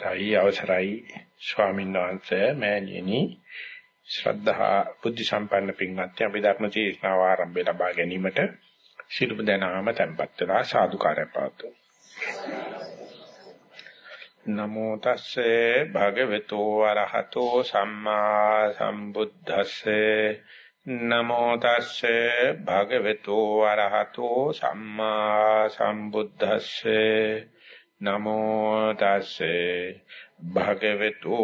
තයි අවසරයි ස්වාමීන් වහන්සේ මෑණියනි. ශ්‍රද්ධා බුද්ධ සම්පන්න පින්වත්නි අපි ධර්ම දේශනාව ආරම්භය ලබා ගැනීමට ශිරුප දනාම tempත් වෙලා සාදුකාරය පවතුමු නමෝ තස්සේ භගවතු වරහතෝ සම්මා සම්බුද්දස්සේ. නමෝ තස්සේ භගවතු වරහතෝ සම්මා සම්බුද්දස්සේ. නමෝ තස්සේ භගවතු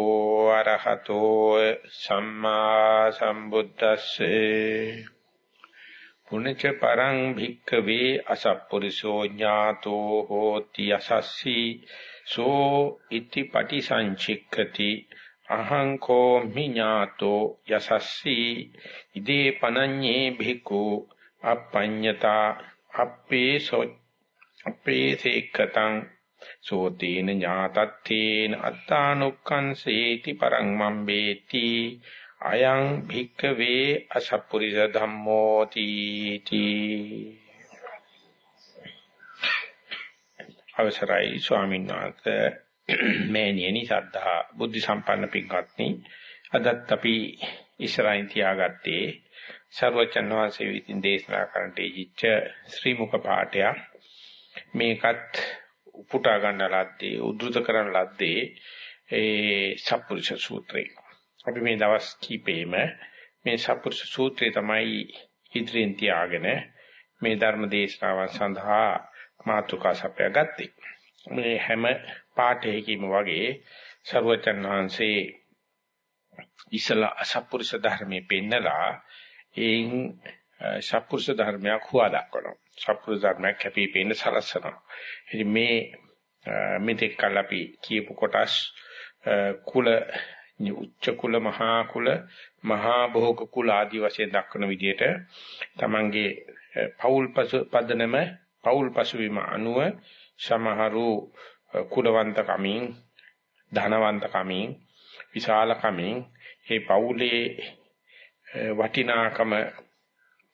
අරහතෝ සම්මා සම්බුද්දස්සේ. පුනච පරං භික්ඛවේ අසප්පුරිසෝ ඥාතෝ හෝති අසස්සී. සෝ ඉති පටිසංචික්ඛති අහං කෝ මිඥාතෝ යසස්සී. ඉදේ පනඤ්ඤේ භික්ඛු අපඤ්ඤතා අප්පේ සෝ අප්පේ සේක්කතං සෝතේන ඥාතත්තේන අත්තානුක්ඛංසේති පරං මම්බේති අයං භික්කවේ අසප්පුරිස ධම්මෝ තීති අවසරයි ස්වාමීන් වහන්සේ। මේනියනි සද්ධා බුද්ධ සම්පන්න පින්වත්නි අදත් අපි ඉස්සරහින් තියාගත්තේ සර්වචන් වහන්සේ විසින් දේශනා කරන්නට ඉච්ඡ ශ්‍රී මුඛ පාඨය මේකත් උපුටා ගන්න ලද්දේ උද්දෘත කරන ලද්දේ ඒ සප්පුරුෂ සූත්‍රය. අපි මේ දවස් කීපෙම මේ සප්පුරුෂ සූත්‍රය තමයි ඉදිරියෙන් තියාගෙන මේ ධර්ම දේශනාවන් සඳහා මාතෘකා සපයා ගත්තේ. මේ හැම පාඨයකින්ම වගේ ਸਰවචන් වහන්සේ ඉසලා අසප්පුරුෂ ධර්මයේ පෙන්නලා එයින් සප්පුරුෂ ධර්මයක් හුවා දක්වනවා. සප්පුරුෂ ධර්මයක් කැපී පෙනෙන සලස්සනවා. ඉතින් මේ මෙතෙක් කල් අපි කියපු කොටස් කුල උච්ච කුල මහා කුල මහා භෝග කුල ආදී වශයෙන් දක්වන විදිහට තමන්ගේ පෞල් පසු පදනම පෞල් පසුවීම අනුව සමහරු කුලවන්ත කමින් ධනවන්ත කමින් විශාල කමින් මේ පෞලේ වටිනාකම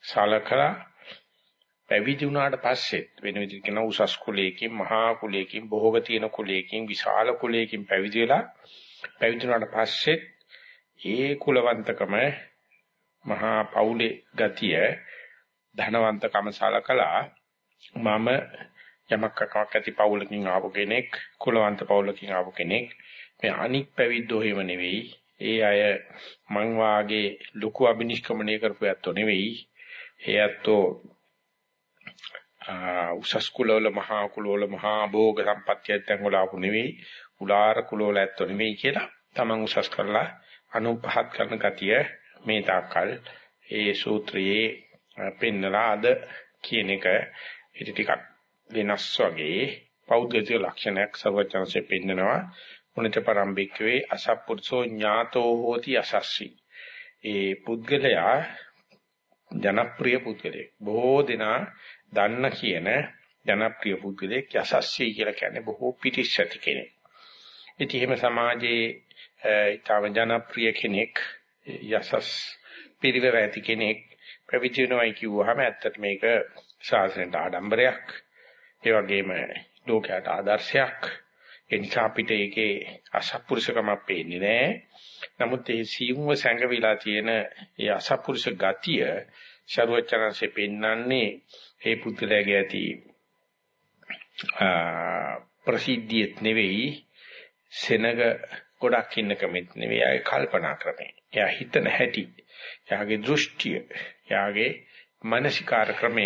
සලකලා පැවිදි වුණාට පස්සෙත් වෙන විදිහට කියන උසස් කුලයකින් මහා කුලයකින් බොහෝග තියෙන කුලයකින් විශාල කුලයකින් පැවිදි වෙලා පැවිදි වුණාට පස්සෙත් ඒ කුලවන්තකම මහා පෞලේ ගතිය ධනවන්තකම සලකලා මම යමක් කකක් ඇති පෞලකින් ආපු කෙනෙක් කුලවන්ත පෞලකින් ආපු කෙනෙක්. මේ අනික් පැවිද්දෝ එහෙම නෙවෙයි. ඒ අය මං වාගේ ලොකු අබිනිෂ්ක්‍මණය කරපු ඇත්තෝ නෙවෙයි. ඒ ඇත්තෝ උසස් කුලවල මහා කුලවල මහා භෝග සම්පත්තියෙන් වල ආපු නෙවෙයි. උලාර කුලවල ඇත්තෝ නෙවෙයි කියලා තමන් උසස් කරලා අනුපහත් කරන ගතිය මේ තාක්කල් ඒ සූත්‍රයේ පෙන්නලා අද කියන එක. ඊට ටිකක් වෙනස් වගේ පෞද්ගලික ලක්ෂණයක් සර්වඥාන්සේ පෙන්නනවා. උනිත පරම්පිකවේ අසප්පුරුෂෝ ඥාතෝ හෝති අසස්සි. ඒ පුද්ගලයා ජනප්‍රිය පුද්ගලයෙක්. බොහෝ දෙනා දන්න කියන ජනප්‍රිය පුද්ගලයෙක් යසස්සී කියලා කියන්නේ බොහෝ පිටිස් ඇති කෙනෙක්. ඉතින් එහෙම සමාජයේ ඊටම ජනප්‍රිය කෙනෙක් යසස් පිරිවර ඇති කෙනෙක් පැවිදි වෙනවයි කිව්වහම ඇත්තට මේක ශාසනයට ආඩම්බරයක්. ඒ වගේම ලෝකයට ආදර්ශයක්. ඒ නිසා අපිට ඒකේ අසත්පුරුෂකමක් පේන්නේ නැහැ. නමුත් ඒ සියුම්ව සැඟවිලා තියෙන ඒ අසත්පුරුෂ ගතිය ශරුවචනanse පෙන්වන්නේ ඒ පුද්ගලයාගේ ඇති ප්‍රසිද්ධියත් නෙවෙයි සෙනග ගොඩක් ඉන්න කමෙත් නෙවෙයි ආයේ කල්පනා ක්‍රමය. එයා හිතන හැටි, එයාගේ දෘෂ්ටිය, එයාගේ මානසිකාර ක්‍රමය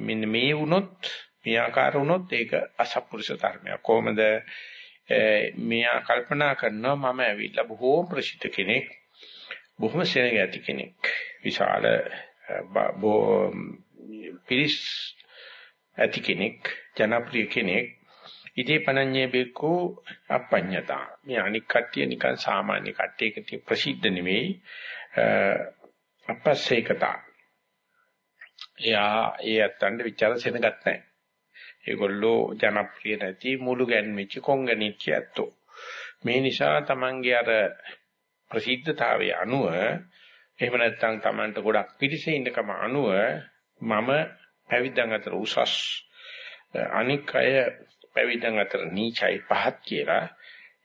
මෙන්න මේ වුණොත් මේ ආකාර වුණොත් ඒක අසත්පුරුෂ ධර්මයක්. කොහොමද මෙයා කල්පනා කරනවා මම ඇවිල්ලා බොහෝ ප්‍රසිද්ධ කෙනෙක් බොහොම සෙනග ඇති කෙනෙක් විශාල පිරිස් ඇති කෙනෙක් ජනප්‍රිය කෙනෙක් ඉදී පනඤ්ඤේ බෙක්කු අපඤ්ඤතා. මේ අනික් කට්ටිය නිකන් සාමාන්‍ය කට්ටියකට ප්‍රසිද්ධ නෙවෙයි අපස්සේකතා. එයා ඒ අත්තන්ට ਵਿਚාර සෙනගත් නැහැ. ඒගොල්ලෝ ජනප්‍රිය නැති මුළු ගැන්විච්ච කොංගනිච්ච ඇත්තෝ. මේ නිසා Tamange අර ප්‍රසිද්ධතාවය අනුව එහෙම නැත්නම් Tamanට ගොඩක් පිටිසේ ඉන්නකම අනුව මම පැවිද්දන් අතර උසස් අනික් අය පැවිද්දන් අතර නීචයි පහත් කියලා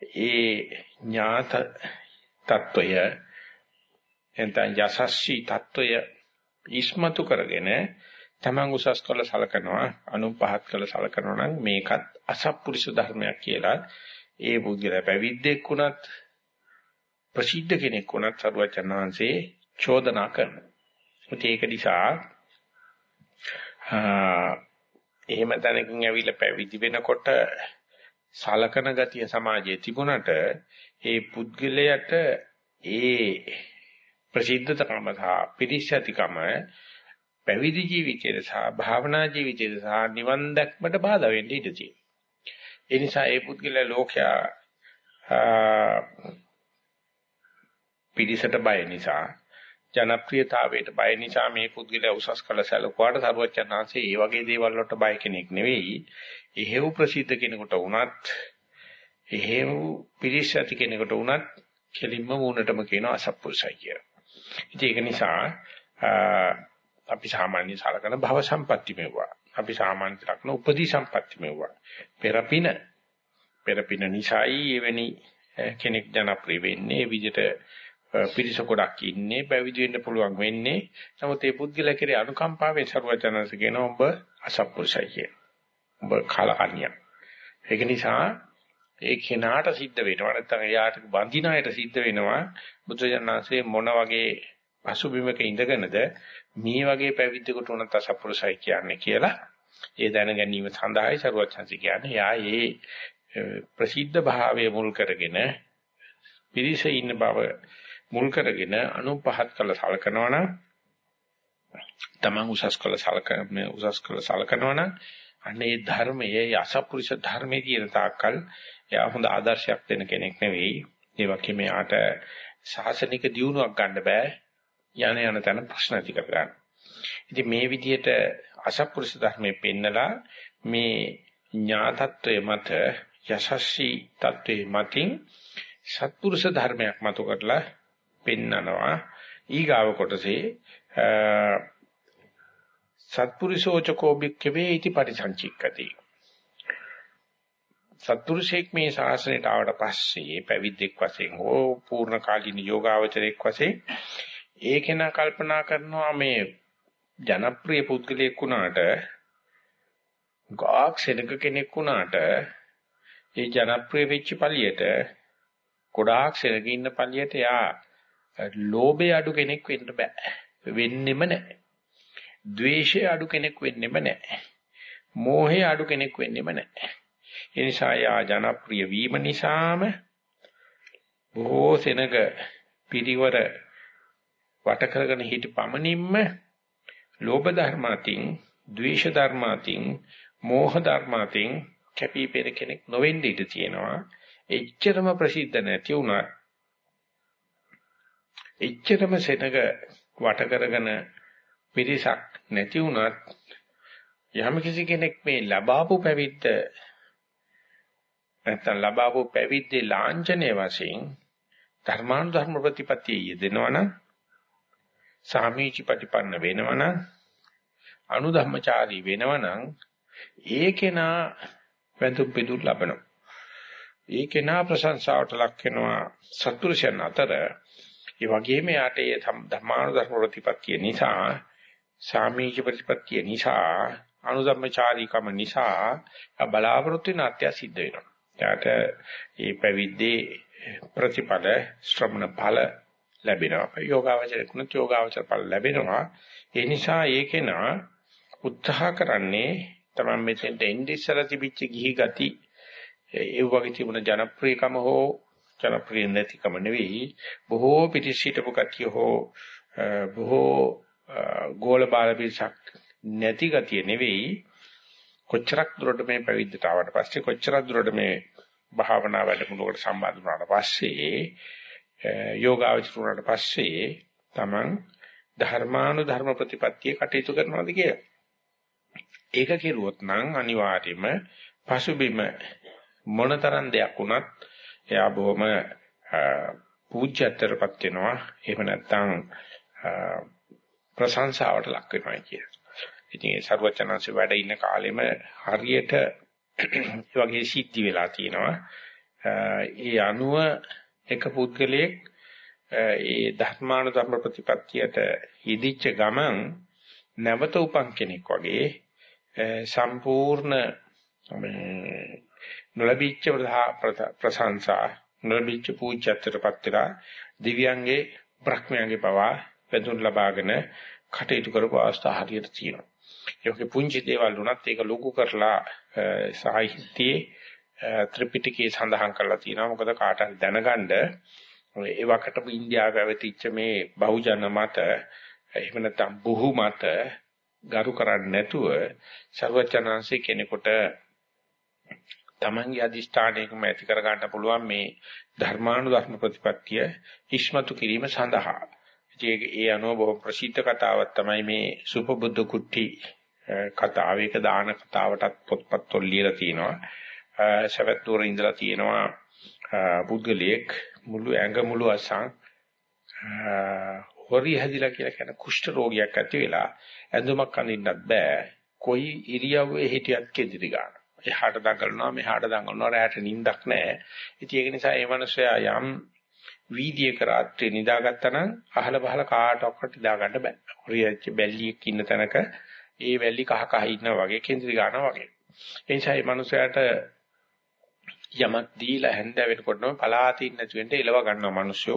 ඒ ඥාත తত্ত্বය එතන යසස්සී తত্ত্বය ඉස්මතු කරගෙන තමන් උසස් කළ සලකනවා අනුන් පහත් කළ සලකනවා නම් මේකත් අසත්පුරුෂ ධර්මයක් කියලා ඒ පුද්ගලයා පැවිද්දෙක් වුණත් ප්‍රසිද්ධ කෙනෙක් වුණත් සරුවචනාංශේ චෝදනා කරනවා. ඒක නිසා එහෙම තැනකින් ඇවිල්ලා පැවිදි වෙනකොට සලකන ගතිය සමාජයේ තිබුණට ඒ පුද්ගලයාට ඒ ප්‍රසිද්ධතකම සහ පිරිසතිකම පැවිදි ජීවිතයේ සහ භාවනා ජීවිතයේ සහ නිවන් දැක්මට බාධා වෙන්න ඉඩ තියෙනවා. ඒ නිසා ඒ පුද්ගලයා ලෝකයා පිරිසට බය නිසා ජනප්‍රියතාවයට බය නිසා මේ පුද්ගලයා උසස් කළ සැලකුවාට සරුවචනාංශේ ඒ වගේ දේවල් වලට බය කෙනෙක් නෙවෙයි. එහෙව් ප්‍රසිද්ධ කෙනෙකුට වුණත් එහෙව් පිරිස ඇති කෙනෙකුට වුණත් කෙලින්ම වුණටම කියන අසත්පුරුසයි කියලා. ඉතින් ඒක නිසා අපි සාමාන්‍ය සලකන භව සම්පatti මෙවුවා. අපි සාමාන්‍ය ලක්න උපදී සම්පatti මෙවුවා. පෙරපින පෙරපින නිසායි එවැනි කෙනෙක් ජනප්‍රිය වෙන්නේ විදිහට පිරිස ගොඩක් ඉන්නේ පැවිදි වෙන්න පුළුවන් වෙන්නේ. නමුත් ඒ පුද්ගලයා කෙරේ අනුකම්පාවෙන් ਸਰවචනස කියන ඔබ අසත්පුරුෂයි කියන. ඔබ කලකන්‍යා. ඒක නිසා ඒ කෙනාට සිද්ධ වෙනවා නැත්නම් එයාට බඳින අයට සිද්ධ වෙනවා බුදුජානනාංශයේ මොන වගේ පසුබිමක ඉඳගෙනද මේ වගේ පැවිද්දෙකුට උනත් අසත්පුරුෂයි කියන්නේ කියලා. ඒ දැන ගැනීම සඳහායි ਸਰවචනස කියන්නේ යා ඒ ප්‍රසිද්ධ භාවය මුල් කරගෙන පිරිස ඉන්න බව මුල් කරගෙන අනුපහත් කළ සලකනවා නම් තමන් උසස් කළ සලකන මේ උසස් කළ සලකනවා නම් අනේ ධර්මයේ අසපුරුෂ ධර්මයේ තියෙන තාක්කල් එයා හොඳ ආදර්ශයක් දෙන කෙනෙක් නෙවෙයි. ඒ වගේම යාට ශාසනික දියුණුවක් ගන්න බෑ. යන යන තැන ප්‍රශ්න ඇති කර ගන්න. ඉතින් මේ විදිහට අසපුරුෂ ධර්මයේ පෙන්නලා මේ ඥාතත්වයේ මත යශස්වි තත්වයේ මතින් සත්පුරුෂ ධර්මයක් මතු කරලා පෙන්නනවා. ඊගාව කොටසේ සත්පුරුෂෝචකෝ බික්කවේ इति පරිසංචික්කති සත්පුරුෂෙක් මේ ශාසනයට ආවට පස්සේ පැවිද්දෙක් වශයෙන් හෝ පූර්ණ කාලීන යෝගාවචරයෙක් වශයෙන් ඒකේන කල්පනා කරනවා මේ ජනප්‍රිය පුද්ගලයෙක් වුණාට ගාක් සෙනග කෙනෙක් වුණාට ඒ ජනප්‍රිය වෙච්ච පළියට ගොඩාක් සෙනග ඉන්න පළියට යා ලෝභය අඩු කෙනෙක් වෙන්න බෑ. වෙන්නෙම නැහැ. ද්වේෂය අඩු කෙනෙක් වෙන්නෙම නැහැ. මෝහය අඩු කෙනෙක් වෙන්නෙම නැහැ. ඒ නිසා යා ජනප්‍රිය වීම නිසාම බොහෝ සෙනග පිරිවර වට කරගෙන හිට පමණින්ම ලෝභ ධර්මාතින්, ද්වේෂ ධර්මාතින්, මෝහ ධර්මාතින් කැපී පෙනෙන කෙනෙක් නොවෙන්න ඉඩ තියෙනවා. එච්චරම ප්‍රසිද්ධ නැති වුණත් එච්චරම සෙනග වට කරගෙන පිරිසක් නැති වුණත් යම් කිසි කෙනෙක් මේ ලබාපු පැවිද්ද නැත්නම් ලබාපු පැවිද්දේ ලාංඡනයේ වශයෙන් ධර්මානුධර්ම ප්‍රතිපත්තිය යෙදෙනවනම් සාමීචි ප්‍රතිපන්න වෙනවනම් අනුධම්මචාරී වෙනවනම් ඒකේනා වැඳුම් පිදුම් ලබනවා. ඒකේනා ප්‍රශංසාවට ලක් වෙනවා සත්පුරුෂයන් අතර. ඒ වගේම යාට ඒ ධර්මානුධර්ම ප්‍රතිපත්තිය නිසා සාමීච ප්‍රතිපත්තිය නිසා අනුධම්මචාරීකම නිසා බලාපොරොත්තු වෙන අත්‍ය සිද්ධ වෙනවා. යාට මේ පැවිද්දේ ප්‍රතිපද ශ්‍රමණ ඵල ලැබෙනවා. යෝගාවචරකුණත් යෝගාවචර ඵල ලැබෙනවා. ඒ නිසා ඒකේනා උත්සාහ කරන්නේ තමයි මෙතෙන්ට එන්නේ ඉස්සලා තිබිච්ච ගිහි ගති ඒ වගේ තිබුණ ජනප්‍රියකම හෝ ජනප්‍රිය නැතිකම නෙවෙයි බොහෝ පිටිසිටපු කතිය හෝ බොහෝ ගෝල බාල පිටසක් නැති ගතිය නෙවෙයි කොච්චරක් දුරට මේ පැවිද්දට ආවට පස්සේ කොච්චරක් දුරට මේ භාවනා වැඩමුළුවකට සම්බන්ධ වුණාට පස්සේ යෝගාවචර වුණාට පස්සේ Taman ධර්මානුධර්ම ප්‍රතිපත්තිය කටයුතු කරනවාද කියලා. ඒක කෙරුවොත් නම් අනිවාර්යයෙන්ම පසුබිම මොනතරම් දෙයක් වුණත් එයා බොහොම පූජ්‍යත්වයටපත් වෙනවා. එහෙම නැත්නම් ප්‍රශංසාවට ලක් වෙනවා කියන. ඉතින් ඒ සරුවචනanse වැඩ ඉන්න කාලෙම හරියට ඒ වගේ සිද්ධි වෙලා තියෙනවා. ඒ අනුව එක පුද්ගලයෙක් ඒ ධර්මානුධර්ම ප්‍රතිපත්තියට හිදිච්ච ගමන් නැවත උපන් කෙනෙක් වගේ සම්පූර්ණ නොලබිච්ච ප්‍රශංසා නොලබිච්ච පූජ්‍යත්වයටපත් වෙලා දිව්‍යංගේ බ්‍රහ්මයන්ගේ පවා වැඳුම් ලබාගෙන කටයුතු කරපු අවස්ථා හරියට තියෙනවා. ඒකේ පුංචි දේවල් වුණත් ඒක ලොකු කරලා සාහිත්‍යයේ ත්‍රිපිටකයේ සඳහන් කරලා තියෙනවා. මොකද කාට හරි දැනගන්න ඒ වකටම ඉන්දියාව පැවතිච්ච මේ බහුජන මත එහෙම නැත්නම් බුහු මත ගරු කරන්නේ නැතුව ਸਰවචනංශේ කෙනෙකුට තමන්ගේ අදිෂ්ඨානයකම ඇති කර ගන්න පුළුවන් මේ ධර්මානුධර්ම ප්‍රතිපත්තිය ඉස්මතු කිරීම සඳහා. ඒ අනුව බොහොම ප්‍රසිද්ධ කතාවක් තමයි මේ සුපබුද්ධ කුට්ටි කතාව. ඒක දාන කතාවටත් පොත්පත් වල ලියලා තියෙනවා. සවැත්තුවර ඉඳලා තියෙනවා පුද්ගලයෙක් මුළු ඇඟ මුළු අසං හොරි හැදිලා කියලා කියන කුෂ්ඨ රෝගයක් ඇති වෙලා ඇඳුමක් අඳින්නත් බෑ. කොයි ඉරියව්වේ හිටියත් කෙදිරි ගන්න. එහාට දඟලනවා මෙහාට දඟලනවා රැට නිින්දක් නැහැ. ඉතින් ඒක නිසා ඒ මනුස්සයා යම් වීදියේක රාත්‍රියේ නිදාගත්තා නම් අහල බහල කාටවත් නිදා ගන්න බෑ. හොරියච්ච බැල්ලියක් ඉන්න තැනක ඒ වැල්ලි කහ කහ ඉන්නා වගේ කේන්ද්‍රී ගන්නවා වගේ. ඒ නිසා මේ මනුස්සයාට යමක් දීලා හැන්ද වෙනකොටම පලාතින් නැති වෙන්න එලව ගන්නවා මිනිස්සු.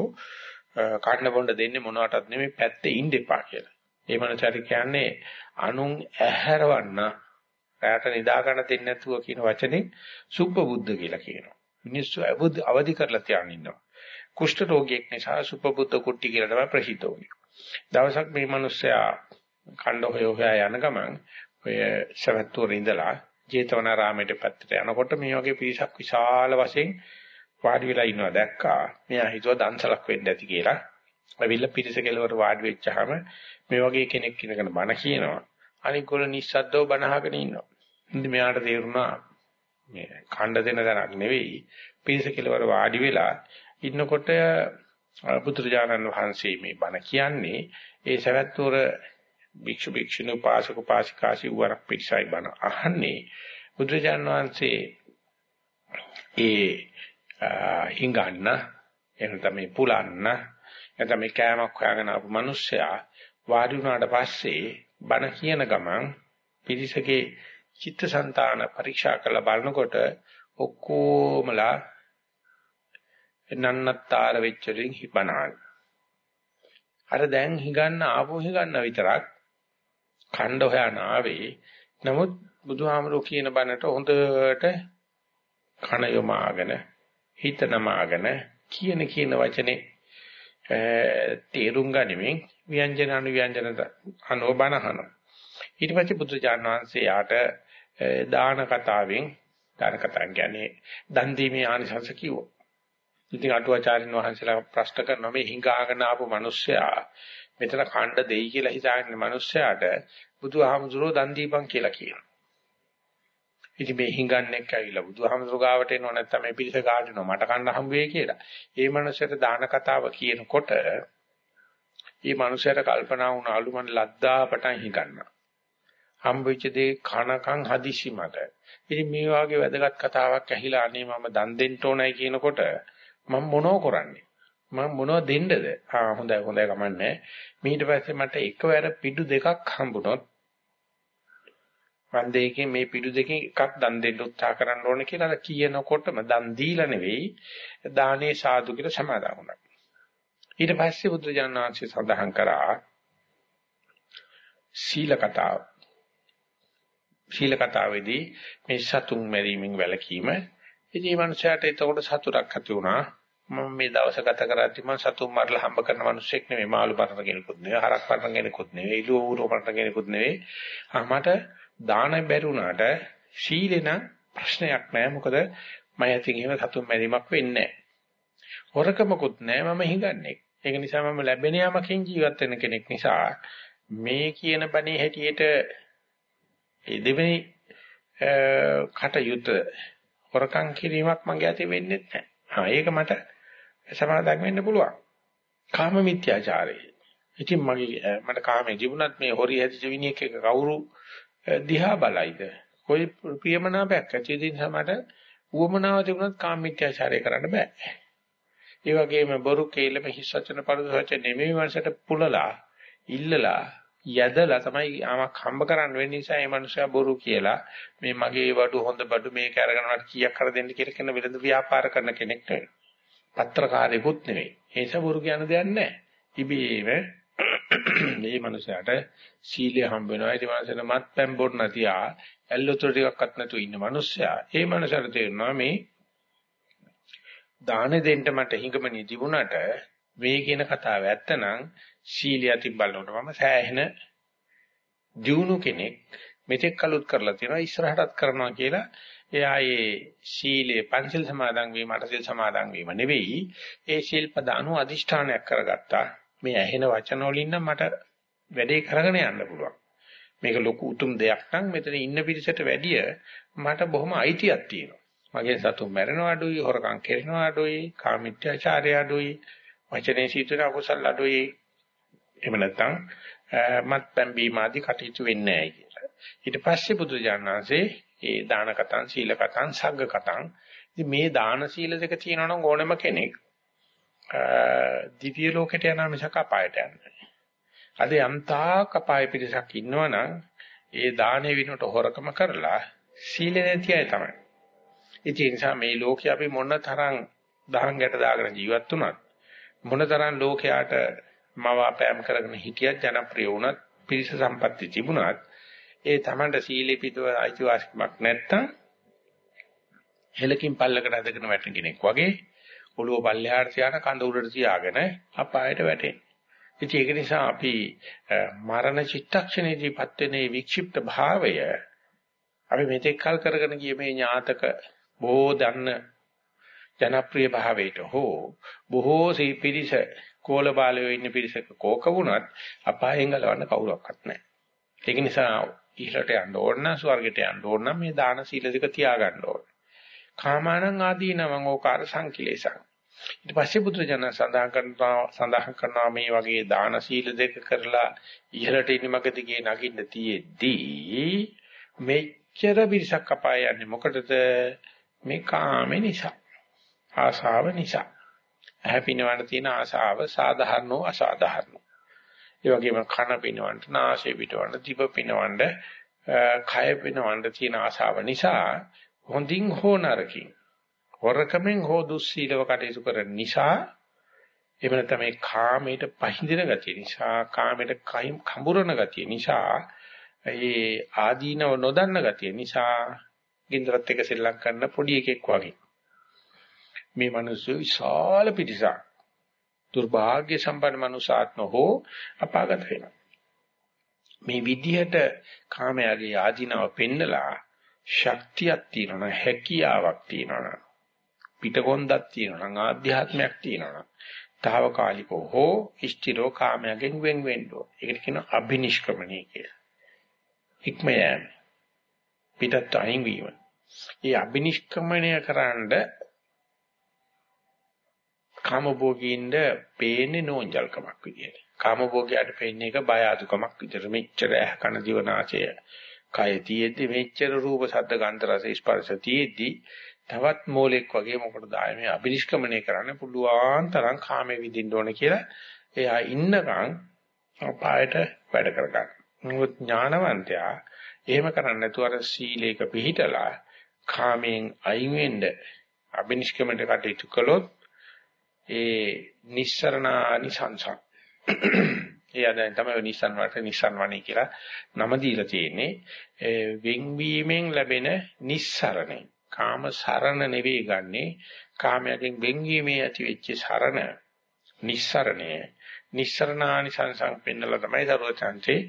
කන්න බොන්න දෙන්නේ මොනවටත් නෙමෙයි පැත්තේ ඉන්න එපා කියලා. ඒ මනුස්සයාට කියන්නේ අනුන් ඇහැරවන්න රැට නිදා ගන්න දෙන්නේ නැතුව කියන වචනේ සුප්පබුද්ධ කියලා කියනවා. මිනිස්සු අවදි කරලා තියාගෙන ඉන්නවා. කුෂ්ඨ රෝගියෙක් නිසා සුප්පබුද්ධ කුට්ටි කියලා තමයි ප්‍රසිද්ධ වුනේ. දවසක් මේ මිනිස්සයා කණ්ඩ හොය හොයා යන ගමන් ඔය සවැත්තුවර ඉඳලා ජේතවනාරාමයට පැත්තට යනකොට මේ වගේ පිරිසක් විශාල වශයෙන් වාඩි වෙලා ඉන්නවා දැක්කා. මෙයා හිතුවා දන්සලක් වෙන්න ඇති කියලා. ඇවිල්ලා පිරිස කෙලවර වාඩි වෙච්චාම මේ වගේ කෙනෙක් ඉඳගෙන බණ කියනවා. අනික ගොල්ලෝ නිස්සද්දව බණ අහගෙන ඉන්නවා. ඉතින් මෙයාට තේරුණා මේ ඛණ්ඩ දෙන දණක් නෙවෙයි. පිරිස කෙලවර වාඩි වෙලා ඉන්නකොට බුදුරජාණන් වහන්සේ මේ බණ කියන්නේ ඒ සවැත්තුවර භික්ෂු භික්ෂුණී උපාසක උපාසිකාසි වරක් පිටසයි බණ අහන්නේ බුදුරජාණන් වහන්සේ ඒ හිඟන්න එහෙම තමයි පුලන්න එතන මේ කෑමක් හොයාගෙන ආපු මිනිස්සයා වාඩි වුණාට පස්සේ බණ කියන ගමන් පිරිසගේ චිත්තසංතාන පරීක්ෂා කරලා බලනකොට ඔක්කොමලා නන්නත්තර වෙච්චරින් හිබනාන අර දැන් හිගන්න ආපහු හිගන්න විතරක් ඛණ්ඩ හොයන ආවේ. නමුත් බුදුහාමරෝ කියන බණට හොඳට කන යොමාගෙන හිත නමාගෙන කියන කියන වචනේ තේරුම් ගනිමින් ව්‍යංජන අනුව්‍යංජන අනෝබනහන ඊට පස්සේ බුදුචාන් වහන්සේ යාට දාන කතාවෙන් දාන කතාව කියන්නේ දන් දීමේ ආනිසංස කිව්වා. ඉතින් අටුවාචාරින් වහන්සේලා ප්‍රශ්න කරනවා මේ හිඟාගෙන ආපු මිනිස්සයා මෙතන ඛණ්ඩ දෙයි කියලා හිතාගෙන මිනිස්සයාට බුදුහාමුදුරුවෝ දන් දීපන් කියලා කියනවා. ඉතින් මේ හිඟන්නේක් ඇවිල්ලා බුදුහාමුදුරුවෝ ගාවට එනවා නැත්නම් මේ පිරිස ගාවට එනවා මට කන්න හම්බ වෙයි කියලා. ඒ මනුස්සයට දාන කතාව කියනකොට මේ මනුස්සයට කල්පනා වුණාලු මන් ලද්දා පටන් හිඟන්නා. හම්බෙච්ච දේ කනකම් හදිසි මට. ඉතින් මේ වගේ වැදගත් කතාවක් ඇහිලා අනේ මම දන් දෙන්න ඕනයි කියනකොට මම මොනව කරන්නේ? මම මොනව දෙන්නද? ආ හොඳයි හොඳයි කමන්නේ. ඊට පස්සේ මට එකවර පිටු දෙකක් හම්බුනොත් මන් දෙකේ මේ පිටු දෙකෙන් එකක් දන් දෙන්න උත්සාහ කරන්න ඕනේ කියලා කියනකොටම දන් දීලා නෙවෙයි දානේ සාදු කියලා සමාදන් වුණා. ඊට පස්සේ බුදුරජාණන් වහන්සේ සඳහන් කරා සීල කතාව. සීල කතාවේදී මේ සතුන් මැරීමෙන් වැළකීම ඉතින් මේ මනුස්සයාට එතකොට සතුටක් ඇති වුණා. මම මේ දවස ගත කරද්දී මම සතුන් මරලා හම්බ කරන මිනිස්සෙක් නෙමෙයි මාළු මරන කෙනෙකුත් නෙවෙයි හරක් මරන කෙනෙකුත් නෙවෙයි ඉලුව ඌරෝ මරන කෙනෙකුත් නෙවෙයි. මට දාන බැරුණාට සීලේ නම් ප්‍රශ්නයක් නෑ මොකද මම ඇතින් එහෙම සතුන් මැරීමක් වෙන්නේ නෑ. හොරකමකුත් නෑ මම හිඟන්නේ. ඒක නිසා මම ලැබෙන යමකින් ජීවත් වෙන කෙනෙක් නිසා මේ කියන බණේ හැටියට ඒ දෙවෙනි කටයුත්ත හොරකම් කිරීමක් මගේ අතේ වෙන්නේ නැහැ. ආ ඒක මට සමාදම් වෙන්න පුළුවන්. කාම මිත්‍යාචාරය. ඉතින් මගේ මට කාමයේ ජීුණත් මේ හොරි හැදිච්ච විනියෙක් එක කවුරු දිහා බලයිද? કોઈ ප්‍රියමනාපයක් ඇති දින සමට උවමනාව තිබුණත් කාමීත්‍යාචාරය කරන්න බෑ. ඒ වගේම බොරු කේලම හිස් වචන පරිදවච නෙමෙයි මනසට පුලලා ඉල්ලලා යදලා තමයි ආමක් හම්බ කරන්න වෙන නිසා මේ මනුස්සයා බොරු කියලා මේ මගේ බඩු හොඳ බඩු මේක අරගෙන මට කීයක් කර දෙන්න කියලා කියන වෙලඳ ව්‍යාපාර කරන කෙනෙක් නෙවෙයි. පත්‍රකාරයෙකුත් නෙවෙයි. ඒ නිසා බොරු කියන දෙයක් නැහැ. ඉබේම මේ මනුස්සයාට සීලය හම්බ වෙනවා. ඒ මනුස්සයාට මත්පැන් බොන්න තියා ඇල්ලුතුර ටිකක්වත් නැතුව ඉන්න මනුස්සයා. ඒ මනුස්සයාට තේරෙනවා මේ දාන දෙන්න මට හිඟමනේ තිබුණාට මේ කියන කතාව ඇත්තනම් සීලිය අතින් බලනකොට මම සෑහෙන දියුණු කෙනෙක් මෙතෙක් කලුත් කරලා තියෙනවා ඉස්සරහටත් කරනවා කියලා. එයා ඒ සීලේ පංචිල් සමාදන් වීම අටසිල් සමාදන් වීම නෙවෙයි. ඒ ශිල්පද අනු අදිෂ්ඨානයක් කරගත්තා. මේ ඇහෙන වචන වලින් නම් මට වැඩේ කරගෙන යන්න පුළුවන්. මේක ලොකු උතුම් දෙයක් නම් මෙතන ඉන්න පිරිසට වැඩිය මට බොහොම අයිතියක් තියෙනවා. මගේ සතුන් මැරෙනවා අඩුයි හොරකම් කරනවා අඩුයි කාමීත්‍යාචාරය අඩුයි වචනේ සීතල අකුසල් අඩුයි. එහෙම නැත්නම් මත්පැන් බීම ආදී කටයුතු වෙන්නේ නැහැ කියලා. ඊට පස්සේ බුදුජානනාංශේ ඒ දාන කතං සීල කතං සග්ග කතං ඉතින් මේ දාන සීල දෙක තියෙනවා නම් ඕනම කෙනෙක් දිව්‍ය ලෝකයට යනවා මිසක අපායට යන්නේ අද යම්තා කපාය පිටසක් ඉන්නවනම් ඒ දානේ විනට හොරකම කරලා සීල නැති අය තමයි. ඒ නිසා මේ ලෝකේ අපි මොන තරම් දහං ගැට දාගෙන ජීවත් වුණත් මොන තරම් ලෝකයාට මවාපෑම් කරගෙන හිටියත් ජනප්‍රිය වුණත් පිරිස සම්පatti තිබුණත් ඒ Tamanda සීලේ පිටව අයිතිවාසිකමක් නැත්තම් හෙලකින් පල්ලකට ඇදගෙන වැටෙන කෙනෙක් වගේ ඔළුව පල්ලෙහාට තියාන කඳ උඩට තියාගෙන අපායට වැටෙන. ඉතින් ඒක නිසා අපි මරණ චිත්තක්ෂණයේදීපත් වෙන මේ වික්ෂිප්ත භාවය අපි මෙතෙක් කල් කරගෙන ගිය මේ ඥාතක බොහෝ දන්න ජනප්‍රිය භාවයට හෝ බොහෝ සීපිරිස කෝල බාලයෝ ඉන්න පිරිසක කෝක වුණත් අපායෙන් ගලවන්න කවුරක්වත් නැහැ. ඒක නිසා ඉහළට යන්න ඕන නම් ස්වර්ගයට යන්න ඕන නම් මේ දාන සීල දෙක තියාගන්න ඕන. කාමානං ආදීනවං ඕකාර සංකිලේසං. ඊට පස්සේ බුදුරජාණන් සඳහන් කරනවා සඳහන් කරනවා මේ වගේ දාන සීල දෙක කරලා ඉහළට ඉන්න මග දිගේ නගින්න තියේදී මෙච්චර පිරිසක් අපාය යන්නේ මොකටද? මේ කාමේ නිසා. ආශාව නිසා. හැපිනවන්න තියෙන ආශාව සාධාරණෝ අසාධාරණෝ. ඒ වගේම කන පිනවන්න, නාසය පිටවන්න, දිව පිනවන්න, කය පිනවන්න තියෙන ආශාව නිසා හොඳින් හෝ නරකින් හොරකමෙන් හෝ දුස්සීලව කටයුතු කරන නිසා එහෙම නැත්නම් මේ කාමයට පහඳින ගතිය නිසා කාමයට කඹරන ගතිය නිසා ඒ ආදීනව නොදන්න ගතිය නිසා ගින්දරත් එක සෙල්ලම් කරන පොඩි එකෙක් වගේ මේ මිනිස්සු විශාල පිටිසක් දුර්භාග්‍ය සම්පන්න මනුසාත්ම හෝ අපාගත වෙනවා. මේ විදිහට කාමයාගේ ආධිනව පෙන්නලා ශක්තියක් තියෙනවා හැකියාවක් තියෙනවා පිටකොන්දක් තියෙනවා ආධ්‍යාත්මයක් තියෙනවා తాවකාලිකව හෝ ඉෂ්ටිරෝ කාමයෙන් වෙන් වෙන්න ඕන. ඒකට කියනවා අභිනිෂ්ක්‍මණය කියලා. ඉක්ම යෑම. පිටත් අයින් වීම. මේ අභිනිෂ්ක්‍මණය කරන්න කාමභෝගීන්ද පේන්නේ නෝන්ජල්කමක් විදියට. කාමභෝගයට පේන්නේ එක බය අදුකමක් විදියට. මෙච්චර ඇහ කන දිවනාසය කය තියෙද්දි මෙච්චර රූප ශබ්ද ගන්ධ රස ස්පර්ශ තියෙද්දි තවත් මෝලෙක් වගේ මොකටද ආයේ මේ අබිනිෂ්ක්‍මණය කරන්න පුළුවන් තරම් කාමයේ විඳින්න ඕන කියලා එයා ඉන්නකම් අපායට වැඩ කරගන්න. නමුත් ඥානවන්තයා එහෙම කරන්නේ නැතුව අර සීලේක පිළිහිටලා කාමයෙන් අයින් වෙන්න අබිනිෂ්ක්‍මණයට කටයුතු කළොත් ඒ නිස්සරණානිසංස. ඒ අදන් තමයි නිස්සන් වලට නිස්සන් වණේ කියලා නම දීලා තියෙන්නේ. වෙන්වීමෙන් ලැබෙන නිස්සරණය. කාම සරණ නෙවෙයි ගන්නෙ. කාමයෙන් වෙන්වීමේ ඇති වෙච්ච සරණ නිස්සරණය. නිස්සරණානිසංසං පෙන්නලා තමයි දරුවචන්සේ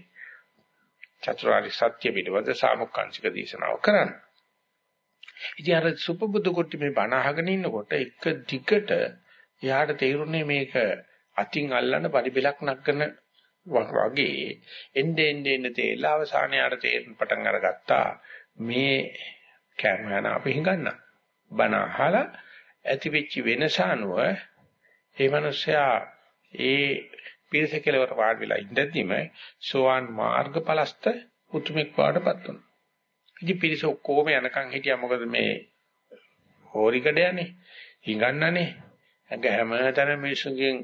චතුරාර්ය සත්‍ය පිළිබඳ සාමුක්කාංශික දේශනාව කරන්නේ. ඉතින් අර සුපබුදු කොට මේ බණ අහගෙන ඉන්නකොට එක දිගට එයාට තේරුනේ මේක අතින් අල්ලන පරිබලක් නක්කන වගේ එnde ende ende තේලා අවසානයට තේරෙන පටන් අරගත්තා මේ කර්මයන් අපි හංගන්න බණ අහලා ඇති වෙච්ච වෙනස අනුව ඒ මනුස්සයා ඒ පිරිස කෙලවර වාඩි වෙලා ඉඳද්දිම සෝවාන් මාර්ගඵලස්ත උතුමෙක් වාඩපත් වුණා. ඉතින් පිරිස ඔක්කොම යනකම් හිටියා මොකද මේ හෝරිකඩයනේ. හිඟන්නනේ. ඇඟ හැමතැනම මිනිස්සුන්ගෙන්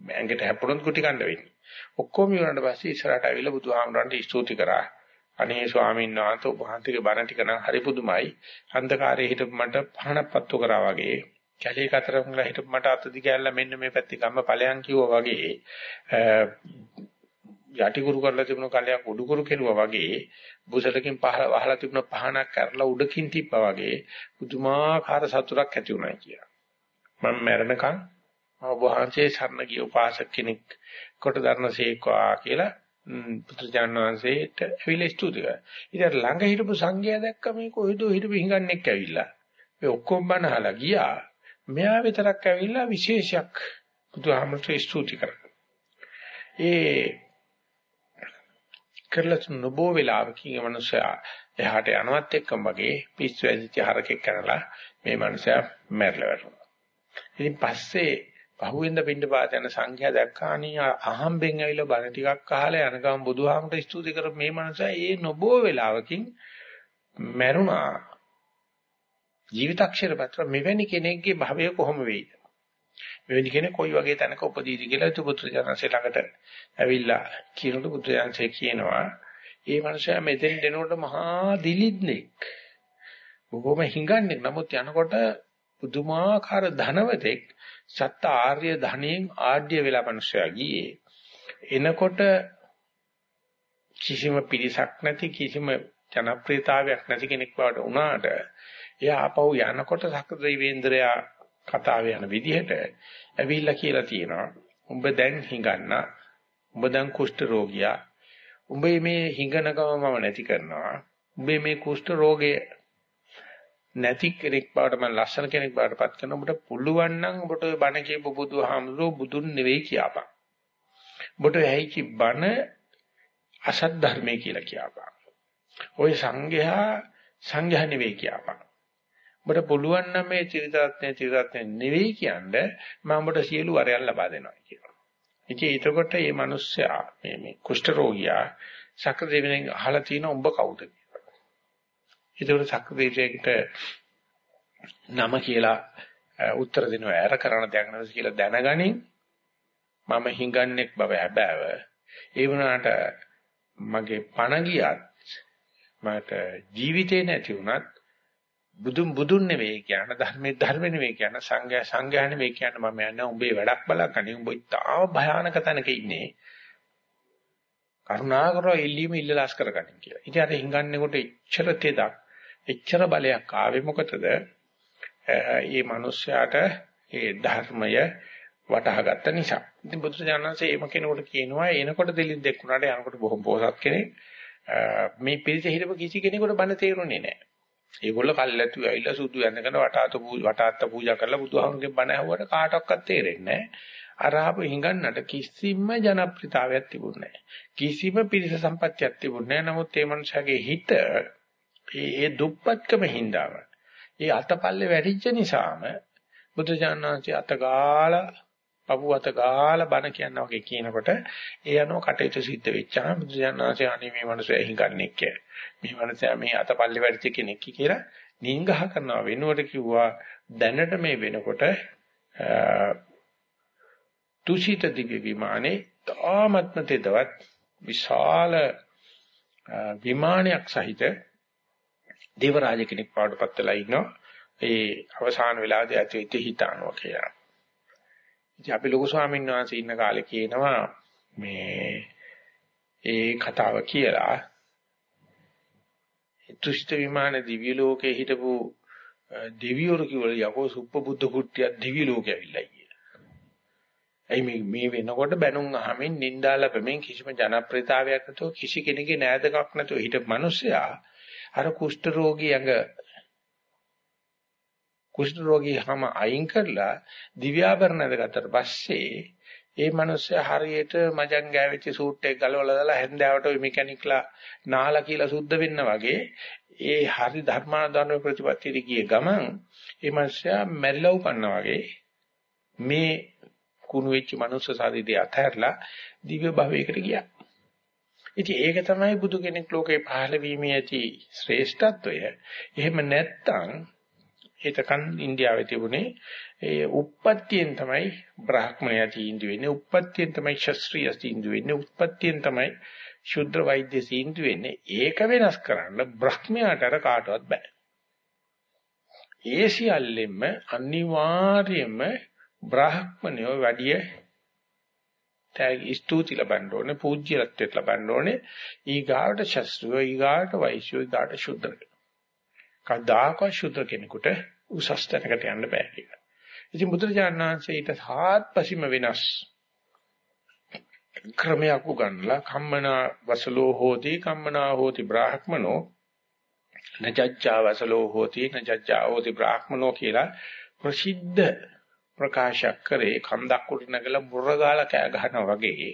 ඇඟට හැප්පුණොත් කුටි කන්න වෙන්නේ. ඔක්කොම ඉවරනට පස්සේ ඉස්සරහට ඇවිල්ලා බුදුහාමරන්ට ස්තුති කරා. අනේ ස්වාමීන් වහන්සේ ඔබ වහන්සේගේ බණ ටික නම් හරි පුදුමයි. අන්ධකාරයේ හිටපු මට පහනක් පත්තු කරා වගේ. කැලේ කතරම් වල හිටපු මට අත දිගැල්ල මෙන්න මේ පැත්තේ ගම්ම ඵලයන් කිව්වා වගේ. යටි කුරු කරලා තිබුණු කලයක් උඩු කුරු කෙරුවා වගේ බුසලකින් පහල වහලා තිබුණ පහනක් කරලා උඩකින් තිබ්බා වගේ පුදුමාකාර සතුටක් ඇති වුණා කියලා. මම මැරෙනකන් ඔබ වහන්සේ සරණ ගිය උපාසක කෙනෙක් කොට දරනසේකවා කියලා පුත්‍රජාන වහන්සේට ඇවිල්ලා ස්තුති කරා. ඊට ළඟ හිටපු සංඝයා දැක්ක මේ කොහෙදෝ හිටපු හිඟන්නෙක් ඇවිල්ලා. ඒ ඔක්කොම බනහලා ගියා. මෙයා විතරක් ඇවිල්ලා විශේෂයක් බුදුහාමරට ස්තුති කරා. ඒ කරලා නොබෝ වෙලාවකින් මනුස්සයා එහාට යනවත් එක්කම වගේ පිස්සු ඇදිච්ච හරකෙක් කරලා මේ මනුස්සයා මැරලා වැටුණා. ඉතින් පස්සේ පහුවෙන්ද පින්න පාත යන සංඛ්‍යා දැක්කානී අහම්බෙන් ඇවිල්ලා බණ ටිකක් අහලා යන ගමන් බුදුහාමට ස්තුති කර මේ මනුස්සයා ඒ නොබෝ වෙලාවකින් මැරුණා. ජීවිතක්ෂර පත්‍ර මෙවැනි කෙනෙක්ගේ භවය කොහොම වෙයිද? මෙවැනි කෙනෙක් කොයි වගේ තැනක උපදීද කියලා තුපුත්‍රයන්සේ ළඟට ඇවිල්ලා කියනකොට පුත්‍රයන්සේ කියනවා ඒ මනුස්සයා මෙතෙන් දෙනකොට මහා දිලිද්නෙක්. බොහොම හිඟන්නේ. නමුත් යනකොට පුදුමාකාර ධනවතෙක් සත්ත ආර්ය ධනෙන් ආඩ්‍ය වෙලා මනුස්සයා ගියේ. එනකොට කිසිම පිරිසක් නැති කිසිම ජනප්‍රියතාවයක් නැති කෙනෙක් බවට උනාට එයා ආපහු යනකොට සක්‍රදේවේන්ද්‍රයා කතාව යන විදිහට ඇවිල්ලා කියලා තියෙනවා. උඹ දැන් හිඟන්න. උඹ දැන් කුෂ්ඨ රෝගියා. උඹ මේ හිඟනකම මම නැති කරනවා. උඹ මේ කුෂ්ඨ රෝගය නැති කෙනෙක් බවට මම ලස්සන කෙනෙක් බවට පත් කරන ඔබට පුළුවන් නම් ඔබට ඔය බණ කියපු බුදුහාමුදුරුවෝ බුදුන් නෙවෙයි කියපන්. ඔබට ඇහිච්ච බණ අසත් ධර්මයේ කියලා කියපන්. ඔය සංඝයා සංඝයා නෙවෙයි කියපන්. ඔබට පුළුවන් නම් මේ ත්‍රිවිධාත්මය ත්‍රිවිධාත්මය නෙවෙයි කියන්නේ මම ඔබට සියලු වරයන් ලබා දෙනවා කියලා. ඉතින් ඒතකොට මේ මිනිස්සයා මේ මේ කුෂ්ඨ රෝගියා සක්‍රදේවණන් අහලා තියෙන උඹ කවුද කියලා. ඒතකොට සක්‍රදේවයට නම කියලා උත්තර දෙනවා. ඇර කරන දෙයක් නැද්ද? කියලා දැනගනින්. මම හිඟන්නේක් බව හැබෑව. ඒ වුණාට මගේ පණ ගියත් මට ජීවිතේ නැති වුණත් බුදුන් බුදුන් නෙවෙයි කියන ධර්මයේ ධර්ම නෙවෙයි කියන සංඝයා සංඝයා නෙවෙයි කියන මම යන්නේ උඹේ වැඩක් බලකනේ උඹ ඉතාම භයානක තැනක ඉන්නේ. කරුණාකර එල්ලීම ඉල්ලලාස් කරගන්න කියලා. ඉතින් අර හිඟන්නේකොට එච්චර තෙදක් එච්චර බලයක් ආවේ මොකටද? මේ මිනිස්යාට ඒ ධර්මය වටහා ගත්ත නිසා. ඉතින් බුදුසජාණන්සේ එම කෙනෙකුට කියනවා එනකොට දෙලින් දෙක්ුණාට යනකොට බොහොම පොසත් කෙනෙක් මේ පිළිසෙ හිටපු කිසි කෙනෙකුට බණ තේරුනේ නැහැ. ඒගොල්ලෝ කල්ැතු ඇවිල්ලා සුදු ඇඳගෙන වටාත වටාත්ත පූජා කරලා බුදුහාමුදුරගේ බණ ඇහුවට කාටවත් තේරෙන්නේ නැහැ. අරහපු හිඟන්නට කිසිම ජනප්‍රියතාවයක් තිබුණේ නැහැ. කිසිම පිරිස සම්පත්තියක් තිබුණේ නැහැ. නමුත් ඒ මනුස්සයාගේ හිත ඒ ඒ දුප්පත්කම හින්දාම ඒ අතපල්ලේ වැටිච්ච නිසාම බුදුජානනාංශي අතගාලා පපුව අතගාලා බණ කියන වගේ කියනකොට ඒ අනුව කටයුතු සිද්ධ වෙච්චාම බුදුජානනාංශي අනේ මේ මනුස්සයා හිඟන්නේ කියලා. මේ මනසයා මේ අතපල්ලේ වැඩිච්ච කෙනෙක් කියලා නිංගහ කරනවා වෙනුවට කිව්වා දැනට මේ වෙනකොට තුසිත දිව්‍ය විමානේ තාමත්ම තෙදවත් විශාල විමානයක් සහිත දේවරාජ කෙනෙක් පාඩපත් වෙලා ඉන්නවා ඒ අවසාන වෙලාවදී ඇති වෙච්ච හිතානවා කියලා. ඉතින් අපි ලොකු ස්වාමීන් වහන්සේ ඉන්න කාලේ කියනවා මේ ඒ කතාව කියලා තුෂ්ඨ විමාන දිව්‍ය ලෝකේ හිටපු දෙවිවරු කිව්වල යකෝ සුප්පබුද්ධ කුට්ටිය දිව්‍ය ලෝකේ ඇවිල්ලා කියලා. එයි මේ මේ වෙනකොට බැනුම් අහමින් නින්දාලා පෙමින් කිසිම ජනප්‍රියතාවයක් නැතුව කිසි කෙනෙකුගේ නෑදකක් නැතුව හිටපු මිනිස්සයා අර කුෂ්ඨ රෝගී ඇඟ කුෂ්ඨ රෝගී හැම අයින් කරලා දිව්‍යාභරණ දැගත්තට පස්සේ ඒ මිනිස්සයා හරියට මජන් ගෑවිච්ච සූට් එක ගලවලා දාලා හැන්දෑවට ওই මෙකැනික්ලා නාලා කියලා සුද්ධ වෙන්න වගේ ඒ හරි ධර්මාදාන ප්‍රතිපත්තියට ගිය ගමන් ඒ මිනිස්සයා මැරිලා උපන්නා වගේ මේ කුණු වෙච්ච මනුස්ස ශරීරය අතහැරලා දිව්‍ය භවයකට ගියා. ඉතින් ඒක තමයි බුදු කෙනෙක් ලෝකේ පහළ වීමේ ඇති ශ්‍රේෂ්ඨත්වය. එහෙම නැත්තම් එතකන් ඉන්දියාවේ තිබුණේ ඒ උප්පත්තියෙන් තමයි බ්‍රාහ්මණයා තීන්දුව වෙන්නේ. උප්පත්තියෙන් තමයි ශාස්ත්‍රීය තීන්දුව වෙන්නේ. උප්පත්තියෙන් තමයි ශුද්‍ර වෛද්‍ය තීන්දුව වෙන්නේ. ඒක වෙනස් කරන්න බ්‍රහ්මයාට අර කාටවත් බෑ. ඒ සියල්ලෙම අනිවාර්යයෙන්ම බ්‍රාහ්මණයෝ වැඩි තෑගි ස්තුති ලබන්න ඕනේ පූජ්‍යත්වයට ලබන්න ඕනේ ඊගාට ශස්ත්‍රය ඊගාට වෛශ්‍ය ඊගාට ශුද්ධ කදාක ශුද්ධ කෙනෙකුට උසස් තැනකට යන්න බෑ කියලා. ඉතින් බුදුරජාණන් වහන්සේ ඊට හාත්පසින්ම වෙනස් ක්‍රමයක් උගන්ලා කම්මනා වසලෝ හෝති කම්මනා හෝති බ්‍රාහ්මනෝ නජජ්ජා වසලෝ හෝති නජජ්ජා හෝති බ්‍රාහ්මනෝ කියලා ප්‍රසිද්ධ ප්‍රකාශයක් කරේ කන්දක් උඩ නැගලා මුරගාලා කෑ ගහනවා වගේ.